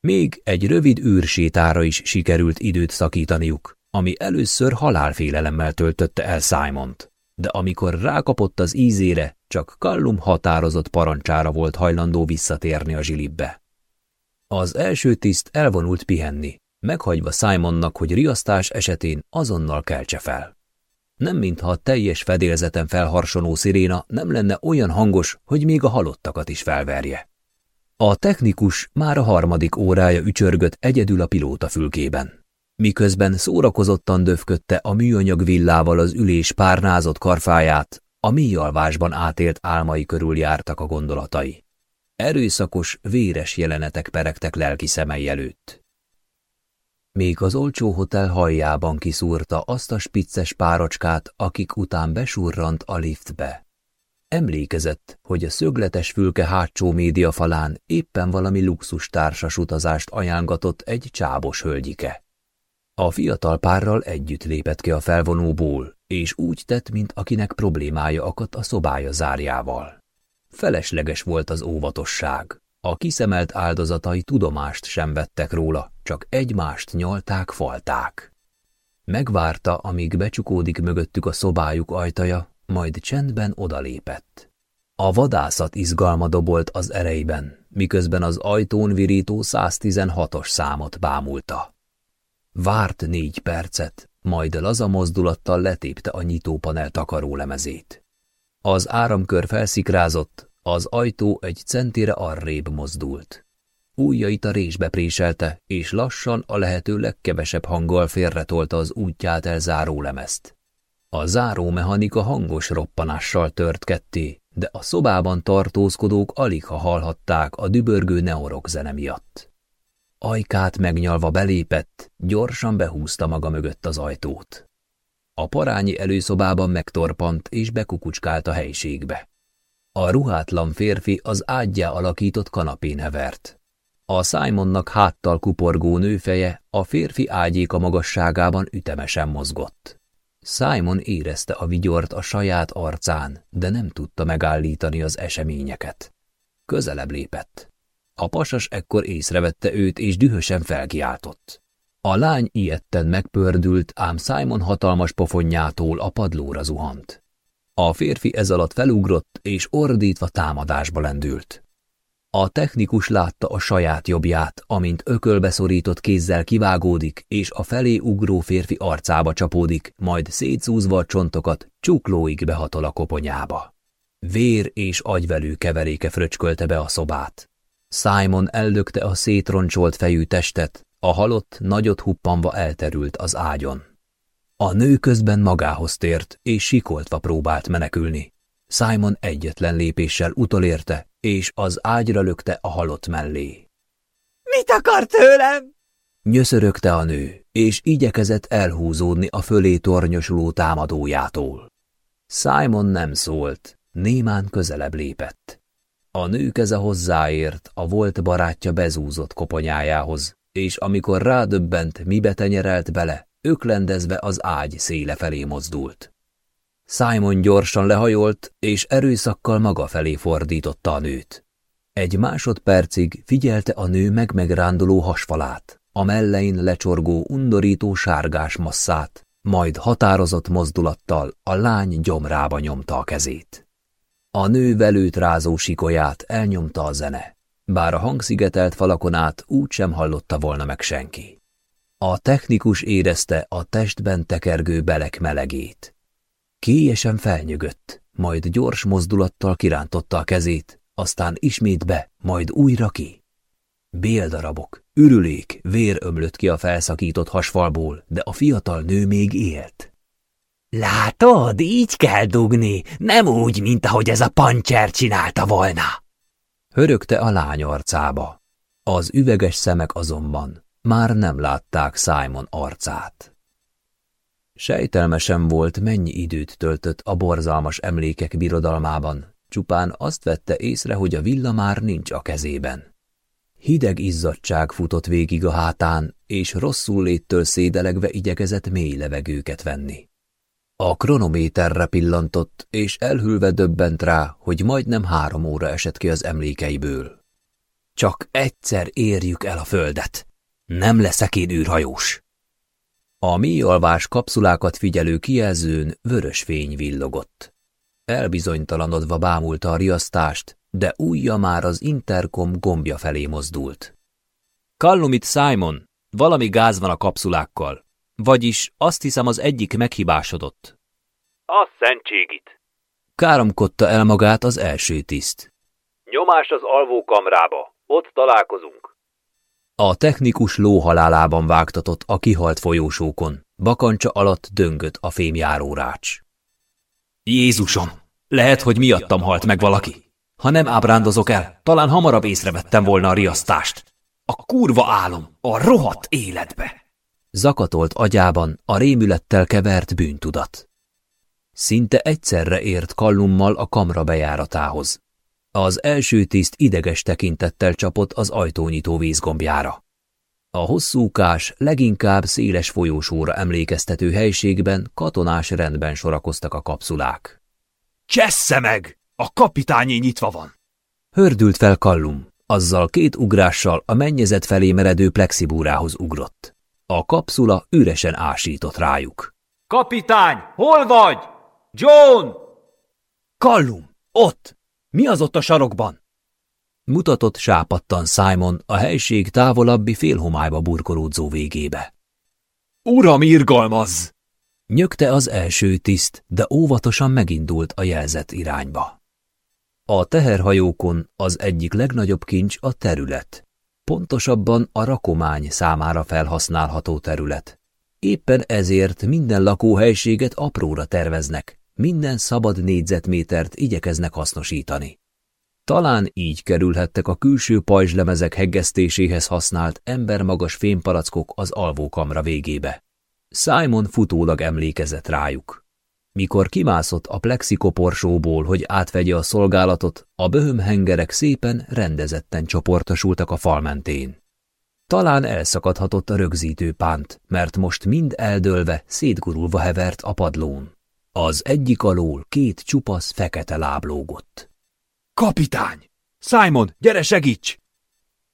Még egy rövid űrsétára is sikerült időt szakítaniuk, ami először halálfélelemmel töltötte el Simont, de amikor rákapott az ízére, csak Kallum határozott parancsára volt hajlandó visszatérni a zsilibbe. Az első tiszt elvonult pihenni, meghagyva Simonnak, hogy riasztás esetén azonnal keltse fel. Nem mintha a teljes fedélzeten felharsonó sziréna nem lenne olyan hangos, hogy még a halottakat is felverje. A technikus már a harmadik órája ücsörgött egyedül a pilóta fülkében. Miközben szórakozottan döfködte a műanyag villával az ülés párnázott karfáját, a mély alvásban átélt álmai körül jártak a gondolatai. Erőszakos, véres jelenetek peregtek lelki szemei előtt. Még az olcsó hotel hajjában kiszúrta azt a spicces párocskát, akik után besurrant a liftbe. Emlékezett, hogy a szögletes fülke hátsó média falán éppen valami luxus társas utazást ajángatott egy csábos hölgyike. A fiatal párral együtt lépett ki a felvonóból, és úgy tett, mint akinek problémája akadt a szobája zárjával. Felesleges volt az óvatosság. A kiszemelt áldozatai tudomást sem vettek róla, csak egymást nyalták, falták. Megvárta, amíg becsukódik mögöttük a szobájuk ajtaja, majd csendben odalépett. A vadászat izgalma dobolt az ereiben, miközben az ajtón virító 116-os számot bámulta. Várt négy percet, majd laza mozdulattal letépte a nyitópanel takarólemezét. Az áramkör felszikrázott, az ajtó egy centire arrébb mozdult. Újjait a résbe préselte, és lassan a lehető legkevesebb hanggal félretolta az útját elzáró lemezt. A zárómechanika hangos roppanással tört ketté, de a szobában tartózkodók alig ha hallhatták a dübörgő neorok zene miatt. Ajkát megnyalva belépett, gyorsan behúzta maga mögött az ajtót. A parányi előszobában megtorpant és bekukucskált a helységbe. A ruhátlan férfi az ágyjá alakított kanapén hevert. A Simonnak háttal kuporgó nőfeje a férfi ágyéka magasságában ütemesen mozgott. Simon érezte a vigyort a saját arcán, de nem tudta megállítani az eseményeket. Közelebb lépett. A pasas ekkor észrevette őt, és dühösen felkiáltott. A lány ilyetten megpördült, ám Simon hatalmas pofonjától a padlóra zuhant. A férfi ez alatt felugrott, és ordítva támadásba lendült. A technikus látta a saját jobbját, amint ökölbeszorított kézzel kivágódik, és a felé ugró férfi arcába csapódik, majd szétszúzva a csontokat, csuklóig behatol a koponyába. Vér és agyvelő keveréke fröcskölte be a szobát. Simon ellökte a szétroncsolt fejű testet, a halott nagyot huppanva elterült az ágyon. A nő közben magához tért, és sikoltva próbált menekülni. Simon egyetlen lépéssel utolérte, és az ágyra lökte a halott mellé. – Mit akar tőlem? Nyöszörögte a nő, és igyekezett elhúzódni a fölé tornyosuló támadójától. Simon nem szólt, némán közelebb lépett. A nő keze hozzáért, a volt barátja bezúzott koponyájához, és amikor rádöbbent, mibe tenyerelt bele, öklendezve az ágy széle felé mozdult. Simon gyorsan lehajolt, és erőszakkal maga felé fordította a nőt. Egy másodpercig figyelte a nő megmegránduló hasfalát, a mellein lecsorgó undorító sárgás masszát, majd határozott mozdulattal a lány gyomrába nyomta a kezét. A nő velőt rázó sikolyát elnyomta a zene, bár a hangszigetelt falakon át úgy sem hallotta volna meg senki. A technikus érezte a testben tekergő belek melegét. Kélyesen felnyögött, majd gyors mozdulattal kirántotta a kezét, aztán ismét be, majd újra ki. Béldarabok, ürülék, vér ömlött ki a felszakított hasfalból, de a fiatal nő még élt. Látod, így kell dugni, nem úgy, mint ahogy ez a pancser csinálta volna. Hörögte a lány arcába. Az üveges szemek azonban már nem látták Simon arcát. Sejtelmesen volt, mennyi időt töltött a borzalmas emlékek birodalmában, csupán azt vette észre, hogy a villa már nincs a kezében. Hideg izzadság futott végig a hátán, és rosszul léttől szédelegve igyekezett mély levegőket venni. A kronométerre pillantott, és elhülve döbbent rá, hogy majdnem három óra esett ki az emlékeiből. Csak egyszer érjük el a földet. Nem leszek én űrhajós. A mély alvás kapszulákat figyelő kijelzőn vörös fény villogott. Elbizonytalanodva bámulta a riasztást, de újja már az interkom gombja felé mozdult. Kallumit Simon, valami gáz van a kapszulákkal. Vagyis azt hiszem az egyik meghibásodott. A szentségit! Káromkodta el magát az első tiszt. Nyomás az alvókamrába. Ott találkozunk. A technikus lóhalálában vágtatott a kihalt folyósókon. Bakancsa alatt döngött a fémjárórács. Jézusom! Lehet, hogy miattam halt meg valaki. Ha nem ábrándozok el, talán hamarabb észrevettem volna a riasztást. A kurva álom, a rohadt életbe! Zakatolt agyában a rémülettel kevert bűntudat. Szinte egyszerre ért Kallummal a kamra bejáratához. Az első tiszt ideges tekintettel csapott az ajtónyitó vízgombjára. A hosszúkás, leginkább széles folyósóra emlékeztető helységben katonás rendben sorakoztak a kapszulák. Csessze meg! A kapitányi nyitva van! Hördült fel Kallum, azzal két ugrással a mennyezet felé meredő plexibúrához ugrott. A kapszula üresen ásított rájuk. Kapitány, hol vagy? John! Kallum, ott! Mi az ott a sarokban? Mutatott sápattan Simon a helység távolabbi félhomályba burkolódzó végébe. Uram, irgalmaz! Nyögte az első tiszt, de óvatosan megindult a jelzett irányba. A teherhajókon az egyik legnagyobb kincs a terület, pontosabban a rakomány számára felhasználható terület. Éppen ezért minden lakóhelységet apróra terveznek, minden szabad négyzetmétert igyekeznek hasznosítani. Talán így kerülhettek a külső pajzslemezek heggesztéséhez használt embermagas fémpalackok az alvókamra végébe. Simon futólag emlékezett rájuk. Mikor kimászott a plexikoporsóból, hogy átvegye a szolgálatot, a böhömhengerek szépen, rendezetten csoportosultak a fal mentén. Talán elszakadhatott a rögzítő pánt, mert most mind eldőlve, szétgurulva hevert a padlón. Az egyik alól két csupasz fekete láb lógott. Kapitány! Simon, gyere segíts!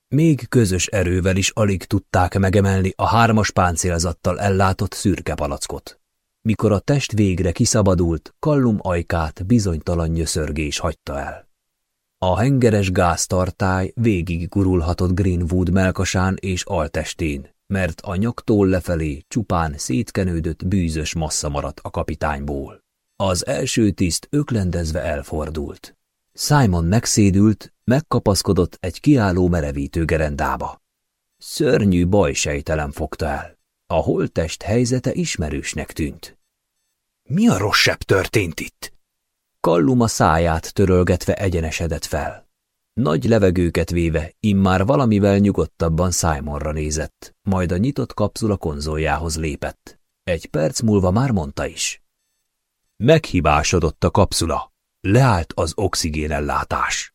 Még közös erővel is alig tudták megemelni a hármas páncélzattal ellátott szürke palackot. Mikor a test végre kiszabadult, Kallum ajkát bizonytalan nyöszörgés hagyta el. A hengeres gáztartály végig gurulhatott Greenwood melkasán és altestén, mert a nyaktól lefelé csupán szétkenődött bűzös massza maradt a kapitányból. Az első tiszt öklendezve elfordult. Simon megszédült, megkapaszkodott egy kiálló merevítő gerendába. Szörnyű baj sejtelem fogta el. A holttest helyzete ismerősnek tűnt. Mi a rosszabb történt itt? Kallum a száját törölgetve egyenesedett fel. Nagy levegőket véve, immár valamivel nyugodtabban Simonra nézett, majd a nyitott kapszula konzoljához lépett. Egy perc múlva már mondta is. Meghibásodott a kapszula. Leállt az oxigénellátás.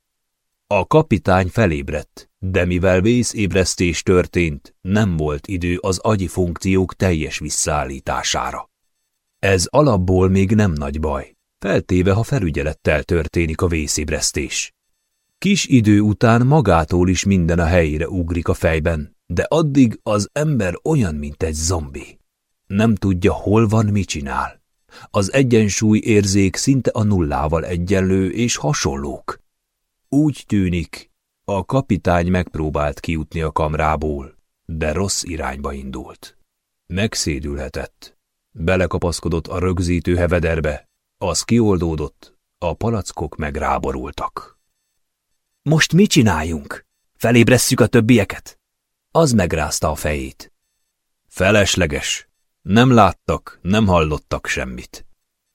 A kapitány felébredt, de mivel vészébresztés történt, nem volt idő az agyi funkciók teljes visszaállítására. Ez alapból még nem nagy baj, feltéve, ha felügyelettel történik a vészébresztés. Kis idő után magától is minden a helyére ugrik a fejben, de addig az ember olyan, mint egy zombi. Nem tudja, hol van, mit csinál. Az egyensúly érzék szinte a nullával egyenlő és hasonlók. Úgy tűnik, a kapitány megpróbált kijutni a kamrából, de rossz irányba indult. Megszédülhetett. Belekapaszkodott a rögzítő hevederbe, az kioldódott, a palackok megráborultak. Most mit csináljunk? Felébresszük a többieket? Az megrázta a fejét. Felesleges. Nem láttak, nem hallottak semmit.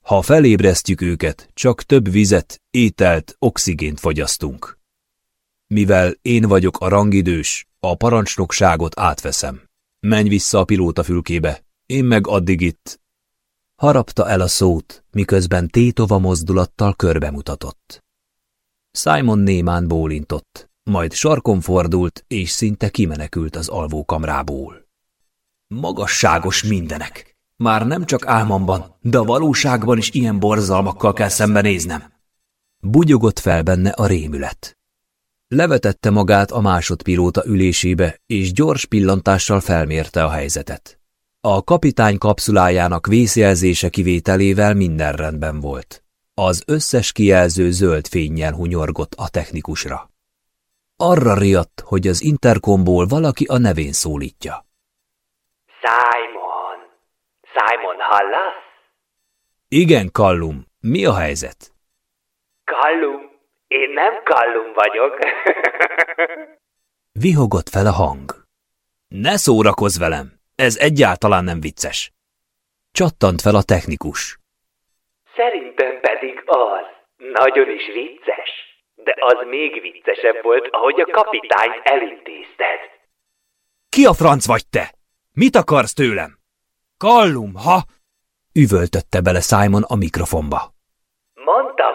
Ha felébresztjük őket, csak több vizet, ételt, oxigént fogyasztunk. Mivel én vagyok a rangidős, a parancsnokságot átveszem. Menj vissza a pilóta fülkébe, én meg addig itt. Harapta el a szót, miközben tétova mozdulattal körbemutatott. Simon némán bólintott, majd sarkon fordult, és szinte kimenekült az alvókamrából. Magasságos mindenek! Már nem csak álmomban, de a valóságban is ilyen borzalmakkal kell szembenéznem. Bugyogott fel benne a rémület. Levetette magát a másodpilóta ülésébe, és gyors pillantással felmérte a helyzetet. A kapitány kapszulájának vészjelzése kivételével minden rendben volt. Az összes kijelző zöld fényjel hunyorgott a technikusra. Arra riadt, hogy az interkomból valaki a nevén szólítja. Simon! Simon, hallasz? Igen, Kallum, mi a helyzet? Kallum? Én nem Kallum vagyok. Vihogott fel a hang. Ne szórakozz velem, ez egyáltalán nem vicces. Csattant fel a technikus. Szerintem pedig az. Nagyon is vicces. De az még viccesebb volt, ahogy a kapitányt elintézted. Ki a franc vagy te? Mit akarsz tőlem? Kallum, ha... Üvöltötte bele Simon a mikrofonba.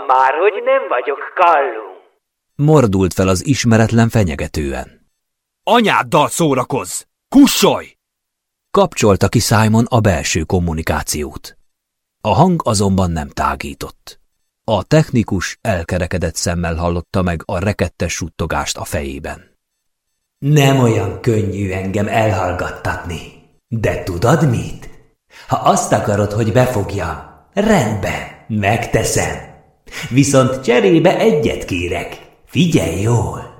Már, hogy nem vagyok Kallum. Mordult fel az ismeretlen fenyegetően. Anyáddal szórakozz! Kussolj! Kapcsolta ki Simon a belső kommunikációt. A hang azonban nem tágított. A technikus elkerekedett szemmel hallotta meg a rekettes suttogást a fejében. Nem olyan könnyű engem elhallgattatni. De tudod mit? Ha azt akarod, hogy befogjam, rendben, megteszem. Viszont cserébe egyet kérek. Figyelj jól!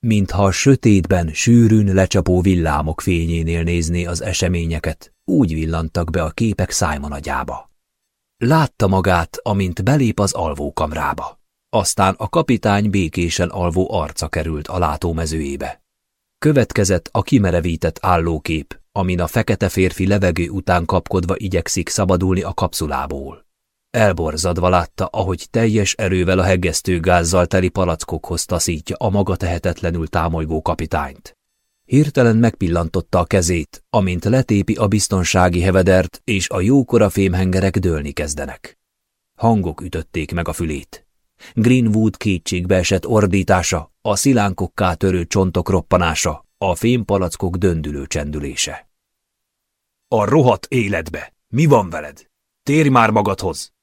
Mintha a sötétben sűrűn lecsapó villámok fényénél nézné az eseményeket, úgy villantak be a képek Simon agyába. Látta magát, amint belép az alvókamrába. Aztán a kapitány békésen alvó arca került a látómezőjébe. Következett a kimerevített állókép, amin a fekete férfi levegő után kapkodva igyekszik szabadulni a kapszulából. Elborzadva látta, ahogy teljes erővel a heggesztő gázzal teli palackokhoz taszítja a maga tehetetlenül támolygó kapitányt. Hirtelen megpillantotta a kezét, amint letépi a biztonsági hevedert, és a jókora fémhengerek dőlni kezdenek. Hangok ütötték meg a fülét. Greenwood kétségbe esett ordítása, a szilánkokká törő csontok roppanása, a fémpalackok döndülő csendülése. A rohadt életbe! Mi van veled? Térj már magadhoz!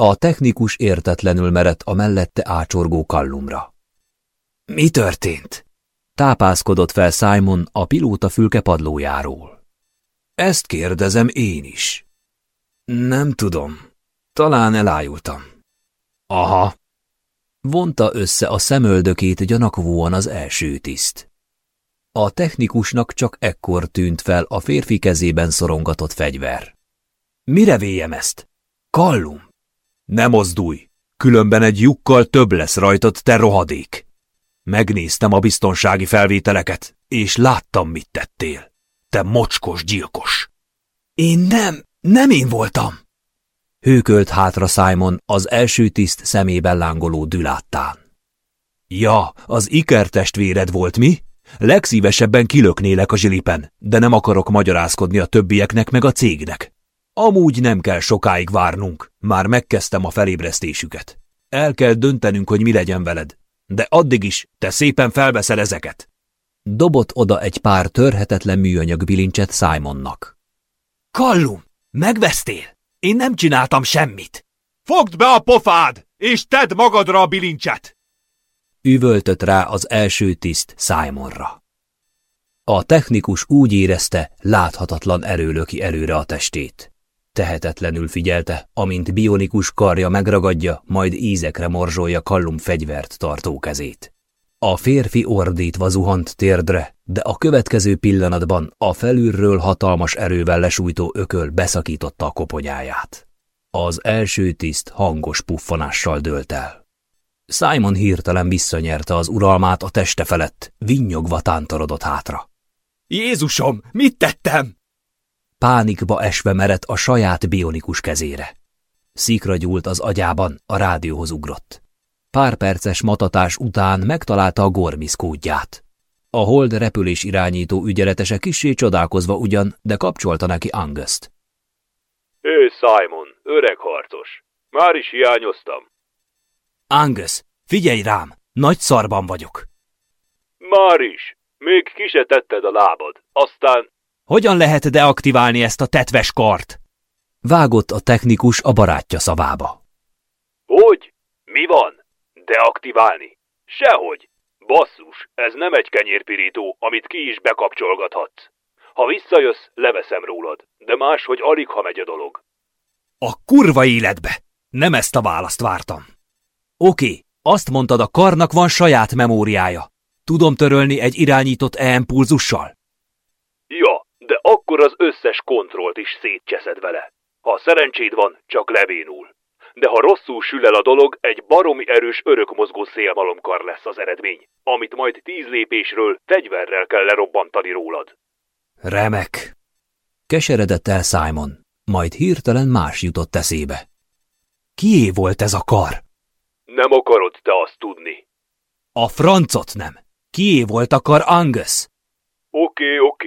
A technikus értetlenül merett a mellette ácsorgó kallumra. Mi történt? Tápászkodott fel Simon a pilóta fülke padlójáról. Ezt kérdezem én is. Nem tudom. Talán elájultam. Aha. Vonta össze a szemöldökét gyanakvóan az első tiszt. A technikusnak csak ekkor tűnt fel a férfi kezében szorongatott fegyver. Mire véjem ezt? Kallum! Ne mozdulj! Különben egy lyukkal több lesz rajtad, te rohadék! Megnéztem a biztonsági felvételeket, és láttam, mit tettél. Te mocskos gyilkos! Én nem, nem én voltam! Hőkölt hátra Simon az első tiszt szemében lángoló düláttán. Ja, az Iker testvéred volt, mi? Legszívesebben kilöknélek a zsilipen, de nem akarok magyarázkodni a többieknek meg a cégnek. Amúgy nem kell sokáig várnunk, már megkezdtem a felébresztésüket. El kell döntenünk, hogy mi legyen veled, de addig is te szépen felveszel ezeket. Dobott oda egy pár törhetetlen műanyag bilincset Simonnak. Kallum, megvesztél? Én nem csináltam semmit. Fogd be a pofád, és tedd magadra a bilincset! Üvöltött rá az első tiszt Simonra. A technikus úgy érezte, láthatatlan erő löki előre a testét. Tehetetlenül figyelte, amint bionikus karja megragadja, majd ízekre morzsolja Kallum fegyvert tartó kezét. A férfi ordítva zuhant térdre, de a következő pillanatban a felülről hatalmas erővel lesújtó ököl beszakította a koponyáját. Az első tiszt hangos puffanással dőlt el. Simon hirtelen visszanyerte az uralmát a teste felett, vinnyogva tántorodott hátra. Jézusom, mit tettem? Pánikba esve merett a saját bionikus kezére. Szikra gyúlt az agyában, a rádióhoz ugrott. Pár perces matatás után megtalálta a Gormis kódját. A hold repülés irányító ügyeletese kissé csodálkozva ugyan, de kapcsolta neki Anguszt. Ő Simon, öreg harcos. Már is hiányoztam. Angus, figyelj rám, nagy szarban vagyok. Már is. Még ki se tetted a lábad. Aztán... Hogyan lehet deaktiválni ezt a tetves kart? Vágott a technikus a barátja szavába. Hogy? Mi van? Deaktiválni? Sehogy. Basszus, ez nem egy kenyérpirító, amit ki is bekapcsolgathatsz. Ha visszajössz, leveszem rólad, de máshogy alig, ha megy a dolog. A kurva életbe! Nem ezt a választ vártam. Oké, azt mondtad, a karnak van saját memóriája. Tudom törölni egy irányított e-impulzussal? Ja, de akkor az összes kontrollt is szétcseszed vele. Ha szerencséd van, csak levénul. De ha rosszul sül el a dolog, egy baromi erős örökmozgó szélmalomkar lesz az eredmény, amit majd tíz lépésről fegyverrel kell lerobbantani rólad. Remek! Keseredett el Simon, majd hirtelen más jutott eszébe. Kié volt ez a kar? Nem akarod te azt tudni. A francot nem. Kié volt a kar Angus? Oké, oké.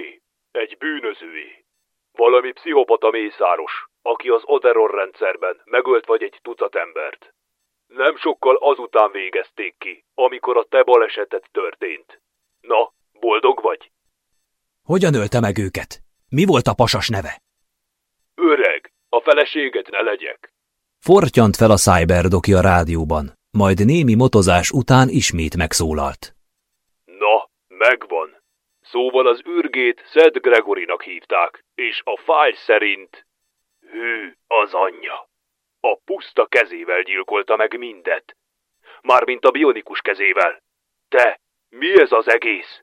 Egy bűnözőé. Valami pszichopata mészáros, aki az Oderon rendszerben megölt vagy egy tucat embert. Nem sokkal azután végezték ki, amikor a te balesetet történt. Na, boldog vagy? Hogyan ölte meg őket? Mi volt a pasas neve? Öreg, a feleséget ne legyek. Fortyant fel a cyberdoki a rádióban, majd némi motozás után ismét megszólalt. Na, megvan. Szóval az űrgét Szed Gregorinak hívták, és a fájl szerint... Hű, az anyja. A puszta kezével gyilkolta meg mindet. Mármint a bionikus kezével. Te, mi ez az egész?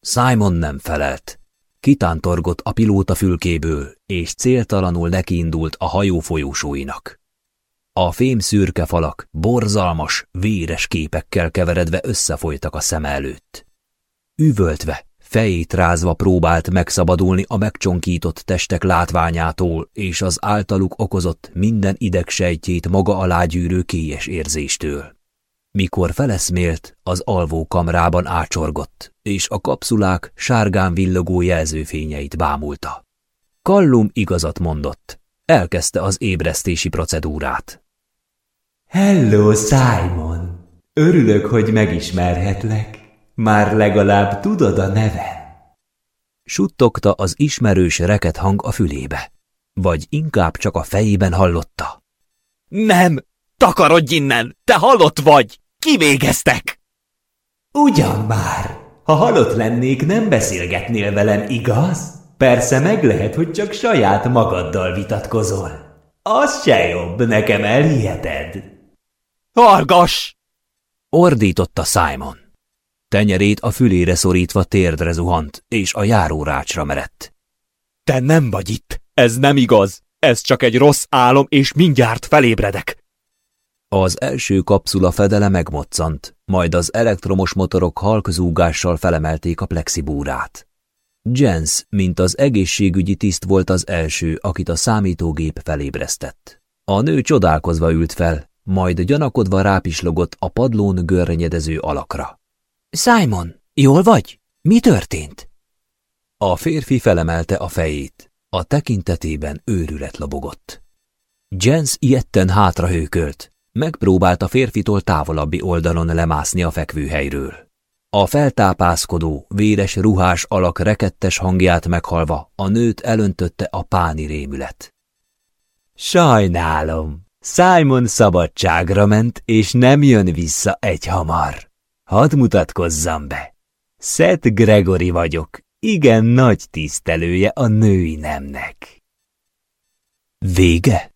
Simon nem felelt. Kitántorgott a pilóta fülkéből, és céltalanul nekiindult a hajó folyósóinak. A fém szürke falak, borzalmas, véres képekkel keveredve összefolytak a szem előtt. Üvöltve, fejét rázva próbált megszabadulni a megcsonkított testek látványától és az általuk okozott minden idegsejtjét maga alá gyűrő kélyes érzéstől. Mikor feleszmélt, az alvó kamrában ácsorgott, és a kapszulák sárgán villogó jelzőfényeit bámulta. Kallum igazat mondott. Elkezdte az ébresztési procedúrát. Hello, Simon! Örülök, hogy megismerhetlek. Már legalább tudod a nevem. Suttogta az ismerős reket hang a fülébe. Vagy inkább csak a fejében hallotta. Nem! Takarodj innen! Te halott vagy! Kivégeztek! Ugyan már! Ha halott lennék, nem beszélgetnél velem, igaz? Persze meg lehet, hogy csak saját magaddal vitatkozol. Az se jobb, nekem elhiheted. Hargas! Ordította Simon. Tenyerét a fülére szorítva térdre zuhant, és a járórácsra merett. Te nem vagy itt! Ez nem igaz! Ez csak egy rossz álom, és mindjárt felébredek! Az első kapszula fedele megmoccant, majd az elektromos motorok halkzúgással felemelték a plexibúrát. Jens, mint az egészségügyi tiszt volt az első, akit a számítógép felébresztett. A nő csodálkozva ült fel, majd gyanakodva rápislogott a padlón görnyedező alakra. Simon, jól vagy? Mi történt? A férfi felemelte a fejét. A tekintetében őrület lobogott. Jens ilyetten hátrahőkölt. Megpróbált a férfitól távolabbi oldalon lemászni a fekvőhelyről. A feltápászkodó, véres ruhás alak rekettes hangját meghalva a nőt elöntötte a páni rémület. Sajnálom, Simon szabadságra ment, és nem jön vissza egy hamar. Hadd mutatkozzam be. Seth Gregory vagyok, igen nagy tisztelője a női nemnek. Vége?